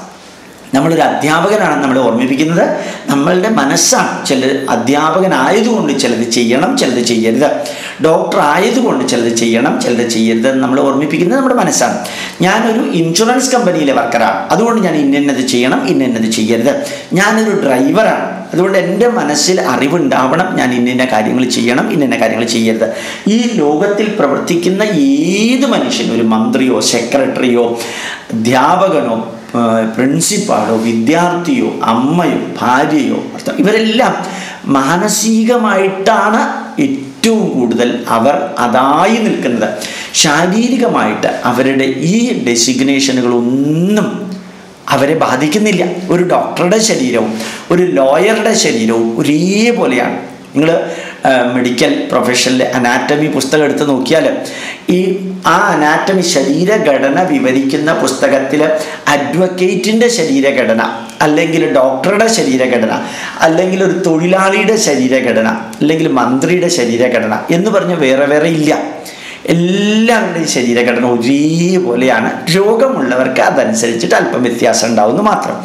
നമ്മളൊരു അധ്യാപകനാണെന്ന് നമ്മളെ ഓർമ്മിപ്പിക്കുന്നത് നമ്മളുടെ മനസ്സാണ്. ചില അധ്യാപകനായതുകൊണ്ട് ചിലത് ചെയ്യണം ചിലത് ചെയ്യരുത്. ഡോക്ടർ ആയതുകൊണ്ട് ചിലത് ചെയ്യണം ചിലത് ചെയ്യരുത് എന്ന് നമ്മൾ ഓർമ്മിപ്പിക്കുന്നത് നമ്മുടെ മനസ്സാണ്. ഞാനൊരു ഇൻഷുറൻസ് കമ്പനിയിലെ വർക്കറാണ്. അതുകൊണ്ട് ഞാൻ ഇന്നത് ചെയ്യണം ഇന്നത് ചെയ്യരുത്. ഞാനൊരു ഡ്രൈവറാണ്. അതുകൊണ്ട് എന്റെ മനസ്സിൽ അറിവുണ്ടാവണം ഞാൻ ഇന്ന കാര്യങ്ങൾ ചെയ്യണം ഇന്ന കാര്യങ്ങൾ ചെയ്യരുത്. ഈ ലോകത്തിൽ പ്രവർത്തിക്കുന്ന ഏത് മനുഷ്യനും ഒരു മന്ത്രിയോ സെക്രട്ടറിയോ അധ്യാപകനോ പ്രിൻസിപ്പാളോ വിദ്യാർത്ഥിയോ അമ്മയോ ഭാര്യയോ ഇവരെല്ലാം മാനസികമായിട്ടാണ് ഏറ്റവും കൂടുതൽ അവർ അതായി നിൽക്കുന്നത്. ശാരീരികമായിട്ട് അവരുടെ ഈ ഡെസിഗ്നേഷനുകളൊന്നും അവരെ ബാധിക്കുന്നില്ല. ഒരു ഡോക്ടറുടെ ശരീരവും ഒരു ലോയറുടെ ശരീരവും ഒരേപോലെയാണ്. നിങ്ങൾ മെഡിക്കൽ പ്രൊഫഷനിലെ അനാറ്റമി പുസ്തകം എടുത്ത് നോക്കിയാൽ ഈ ആ അനാറ്റമി ശരീരഘടന വിവരിക്കുന്ന പുസ്തകത്തിൽ അഡ്വക്കേറ്റിന്റെ ശരീരഘടന അല്ലെങ്കിൽ ഡോക്ടറുടെ ശരീരഘടന അല്ലെങ്കിൽ ഒരു തൊഴിലാളിയുടെ ശരീരഘടന അല്ലെങ്കിൽ മന്ത്രിയുടെ ശരീരഘടന എന്ന് പറഞ്ഞ് വേറെ വേറെ ഇല്ല. എല്ലാവരുടെയും ശരീരഘടന ഒരേപോലെയാണ്. രോഗമുള്ളവർക്ക് അതനുസരിച്ചിട്ട് അല്പം വ്യത്യാസം ഉണ്ടാവുമെന്ന് മാത്രം.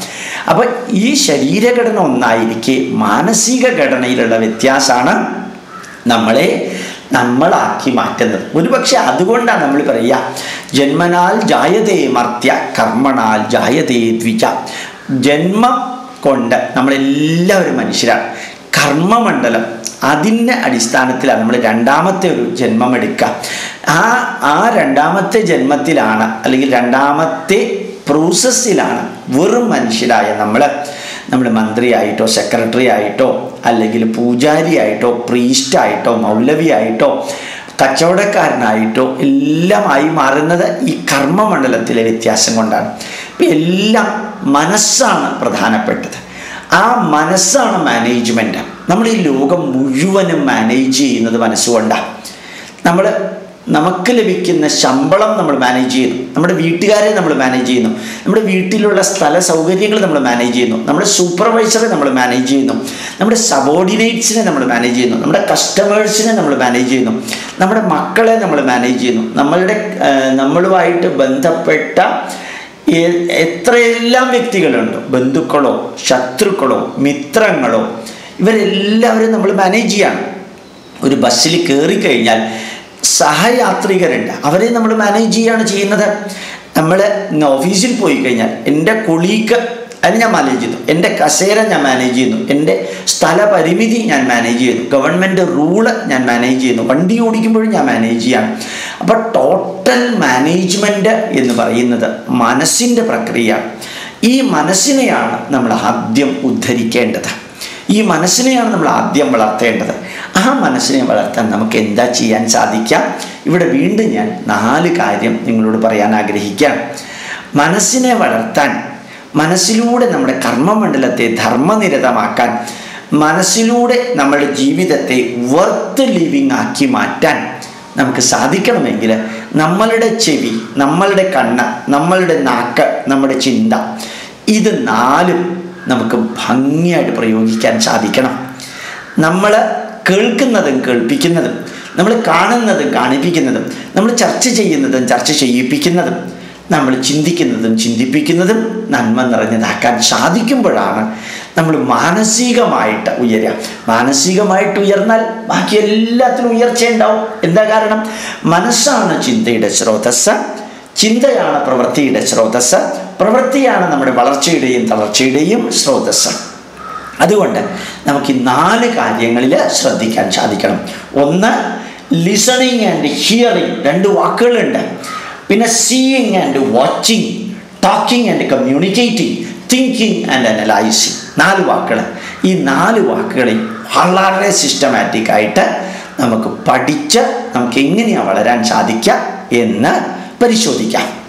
അപ്പം ഈ ശരീരഘടന ഒന്നായിരിക്കെ മാനസിക ഘടനയിലുള്ള വ്യത്യാസമാണ് നമ്മളെ നമ്മളാക്കി മാറ്റുന്നത്. ഒരുപക്ഷെ അതുകൊണ്ടാണ് നമ്മൾ പറയുക ജന്മനാൽ ജായതേ മർത്യ കർമ്മണാൽ ജായതേ ദ്വിജ. ജന്മം കൊണ്ട് നമ്മളെല്ലാവരും മനുഷ്യരാണ്. കർമ്മമണ്ഡലം അതിന്റെ അടിസ്ഥാനത്തിലാണ് നമ്മൾ രണ്ടാമത്തെ ഒരു ജന്മം എടുക്കുക. ആ ആ രണ്ടാമത്തെ ജന്മത്തിലാണ് അല്ലെങ്കിൽ രണ്ടാമത്തെ പ്രോസസ്സിലാണ് വെറും മനുഷ്യരായ നമ്മൾ നമ്മൾ മന്ത്രിയായിട്ടോ സെക്രട്ടറി ആയിട്ടോ അല്ലെങ്കിൽ പൂജാരിയായിട്ടോ പ്രീസ്റ്റായിട്ടോ മൗലവിയായിട്ടോ കച്ചവടക്കാരനായിട്ടോ എല്ലാമായി മാറുന്നത് ഈ കർമ്മമണ്ഡലത്തിലെ വ്യത്യാസം കൊണ്ടാണ്. ഇപ്പം എല്ലാം മനസ്സാണ് പ്രധാനപ്പെട്ടത്. ആ മനസ്സാണ് മാനേജ്മെന്റ് നമ്മൾ ഈ ലോകം മുഴുവനും മാനേജ് ചെയ്യുന്നത് മനസ്സുകൊണ്ടാണ് നമ്മൾ നമുക്ക് ലഭിക്കുന്ന ശമ്പളം നമ്മൾ മാനേജ് ചെയ്യുന്നു. നമ്മുടെ വീട്ടുകാരെ നമ്മൾ മാനേജ് ചെയ്യുന്നു. നമ്മുടെ വീട്ടിലുള്ള സ്ഥല സൗകര്യങ്ങൾ നമ്മൾ മാനേജ് ചെയ്യുന്നു. നമ്മുടെ സൂപ്പർവൈസറെ നമ്മൾ മാനേജ് ചെയ്യുന്നു. നമ്മുടെ സബോർഡിനേറ്റ്സിനെ നമ്മൾ മാനേജ് ചെയ്യുന്നു. നമ്മുടെ കസ്റ്റമേഴ്സിനെ നമ്മൾ മാനേജ് ചെയ്യുന്നു. നമ്മുടെ മക്കളെ നമ്മൾ മാനേജ് ചെയ്യുന്നു. നമ്മളുടെ നമ്മളുമായിട്ട് ബന്ധപ്പെട്ട എത്രയെല്ലാം വ്യക്തികളുണ്ട്? ബന്ധുക്കളോ ശത്രുക്കളോ മിത്രങ്ങളോ ഇവരെല്ലാവരും നമ്മൾ മാനേജ് ചെയ്യണം. ഒരു ബസ്സിൽ കയറി കഴിഞ്ഞാൽ സഹയാത്രികരുണ്ട്. അവരെ നമ്മൾ മാനേജ് ചെയ്യുകയാണ് ചെയ്യുന്നത്. നമ്മൾ ഓഫീസിൽ പോയി കഴിഞ്ഞാൽ എന്റെ കൊളീക്ക് അത് ഞാൻ മാനേജ് ചെയ്യുന്നു. എന്റെ കസേര ഞാൻ മാനേജ് ചെയ്യുന്നു. എന്റെ സ്ഥലപരിമിതി ഞാൻ മാനേജ് ചെയ്യുന്നു. ഗവൺമെന്റ് റൂൾ ഞാൻ മാനേജ് ചെയ്യുന്നു. വണ്ടി ഓടിക്കുമ്പോഴും ഞാൻ മാനേജ് ചെയ്യാണ്. അപ്പോൾ ടോട്ടൽ മാനേജ്മെന്റ് എന്ന് പറയുന്നത് മനസ്സിന്റെ പ്രക്രിയ ഈ മനസ്സിനെയാണ് നമ്മൾ ആദ്യം ഉദ്ധരിക്കേണ്ടത്. ഈ മനസ്സിനെയാണ് നമ്മൾ ആദ്യം വളർത്തേണ്ടത്. ആ മനസ്സിനെ വളർത്താൻ നമുക്ക് എന്താ ചെയ്യാൻ സാധിക്കാം ഇവിടെ വീണ്ടും ഞാൻ നാല് കാര്യം നിങ്ങളോട് പറയാൻ ആഗ്രഹിക്കാം മനസ്സിനെ വളർത്താൻ മനസ്സിലൂടെ നമ്മുടെ കർമ്മമണ്ഡലത്തെ ധർമ്മനിരതമാക്കാൻ മനസ്സിലൂടെ നമ്മുടെ ജീവിതത്തെ വർത്ത് ലിവിങ് ആക്കി മാറ്റാൻ നമുക്ക് സാധിക്കണമെങ്കിൽ നമ്മളുടെ ചെവി നമ്മളുടെ കണ്ണ് നമ്മളുടെ നാക്ക് നമ്മുടെ ചിന്ത ഇത് നാലും നമുക്ക് ഭംഗിയായിട്ട് പ്രയോഗിക്കാൻ സാധിക്കണം. നമ്മൾ കേൾക്കുന്നതും കേൾപ്പിക്കുന്നതും നമ്മൾ കാണുന്നതും കാണിപ്പിക്കുന്നതും നമ്മൾ ചർച്ച ചെയ്യുന്നതും ചർച്ച ചെയ്യിപ്പിക്കുന്നതും നമ്മൾ ചിന്തിക്കുന്നതും ചിന്തിപ്പിക്കുന്നതും നന്മ നിറഞ്ഞതാക്കാൻ സാധിക്കുമ്പോഴാണ് നമ്മൾ മാനസികമായിട്ട് ഉയരുക. മാനസികമായിട്ട് ഉയർന്നാൽ ബാക്കി എല്ലാത്തിനും ഉയർച്ചയുണ്ടാവും എന്താ കാരണം? മനസ്സാണ് ചിന്തയുടെ സ്രോതസ് ചിന്തയാണ് പ്രവൃത്തിയുടെ സ്രോതസ് പ്രവൃത്തിയാണ് നമ്മുടെ വളർച്ചയുടെയും തളർച്ചയുടെയും സ്രോതസ് അതുകൊണ്ട് നമുക്ക് ഈ നാല് കാര്യങ്ങളിൽ ശ്രദ്ധിക്കാൻ സാധിക്കണം. ഒന്ന് ലിസണിങ് ആൻഡ് ഹിയറിങ് രണ്ട് വാക്കുകളുണ്ട്. പിന്നെ seeing and watching talking and communicating thinking and analysing നാല് വാക്കുകൾ. ഈ നാല് വാക്കുകളിൽ വളരെ സിസ്റ്റമാറ്റിക് ആയിട്ട് നമുക്ക് പഠിച്ച് നമുക്ക് എങ്ങനെയാണ് വളരാൻ സാധിക്കുക എന്ന് പരിശോധിക്കാം.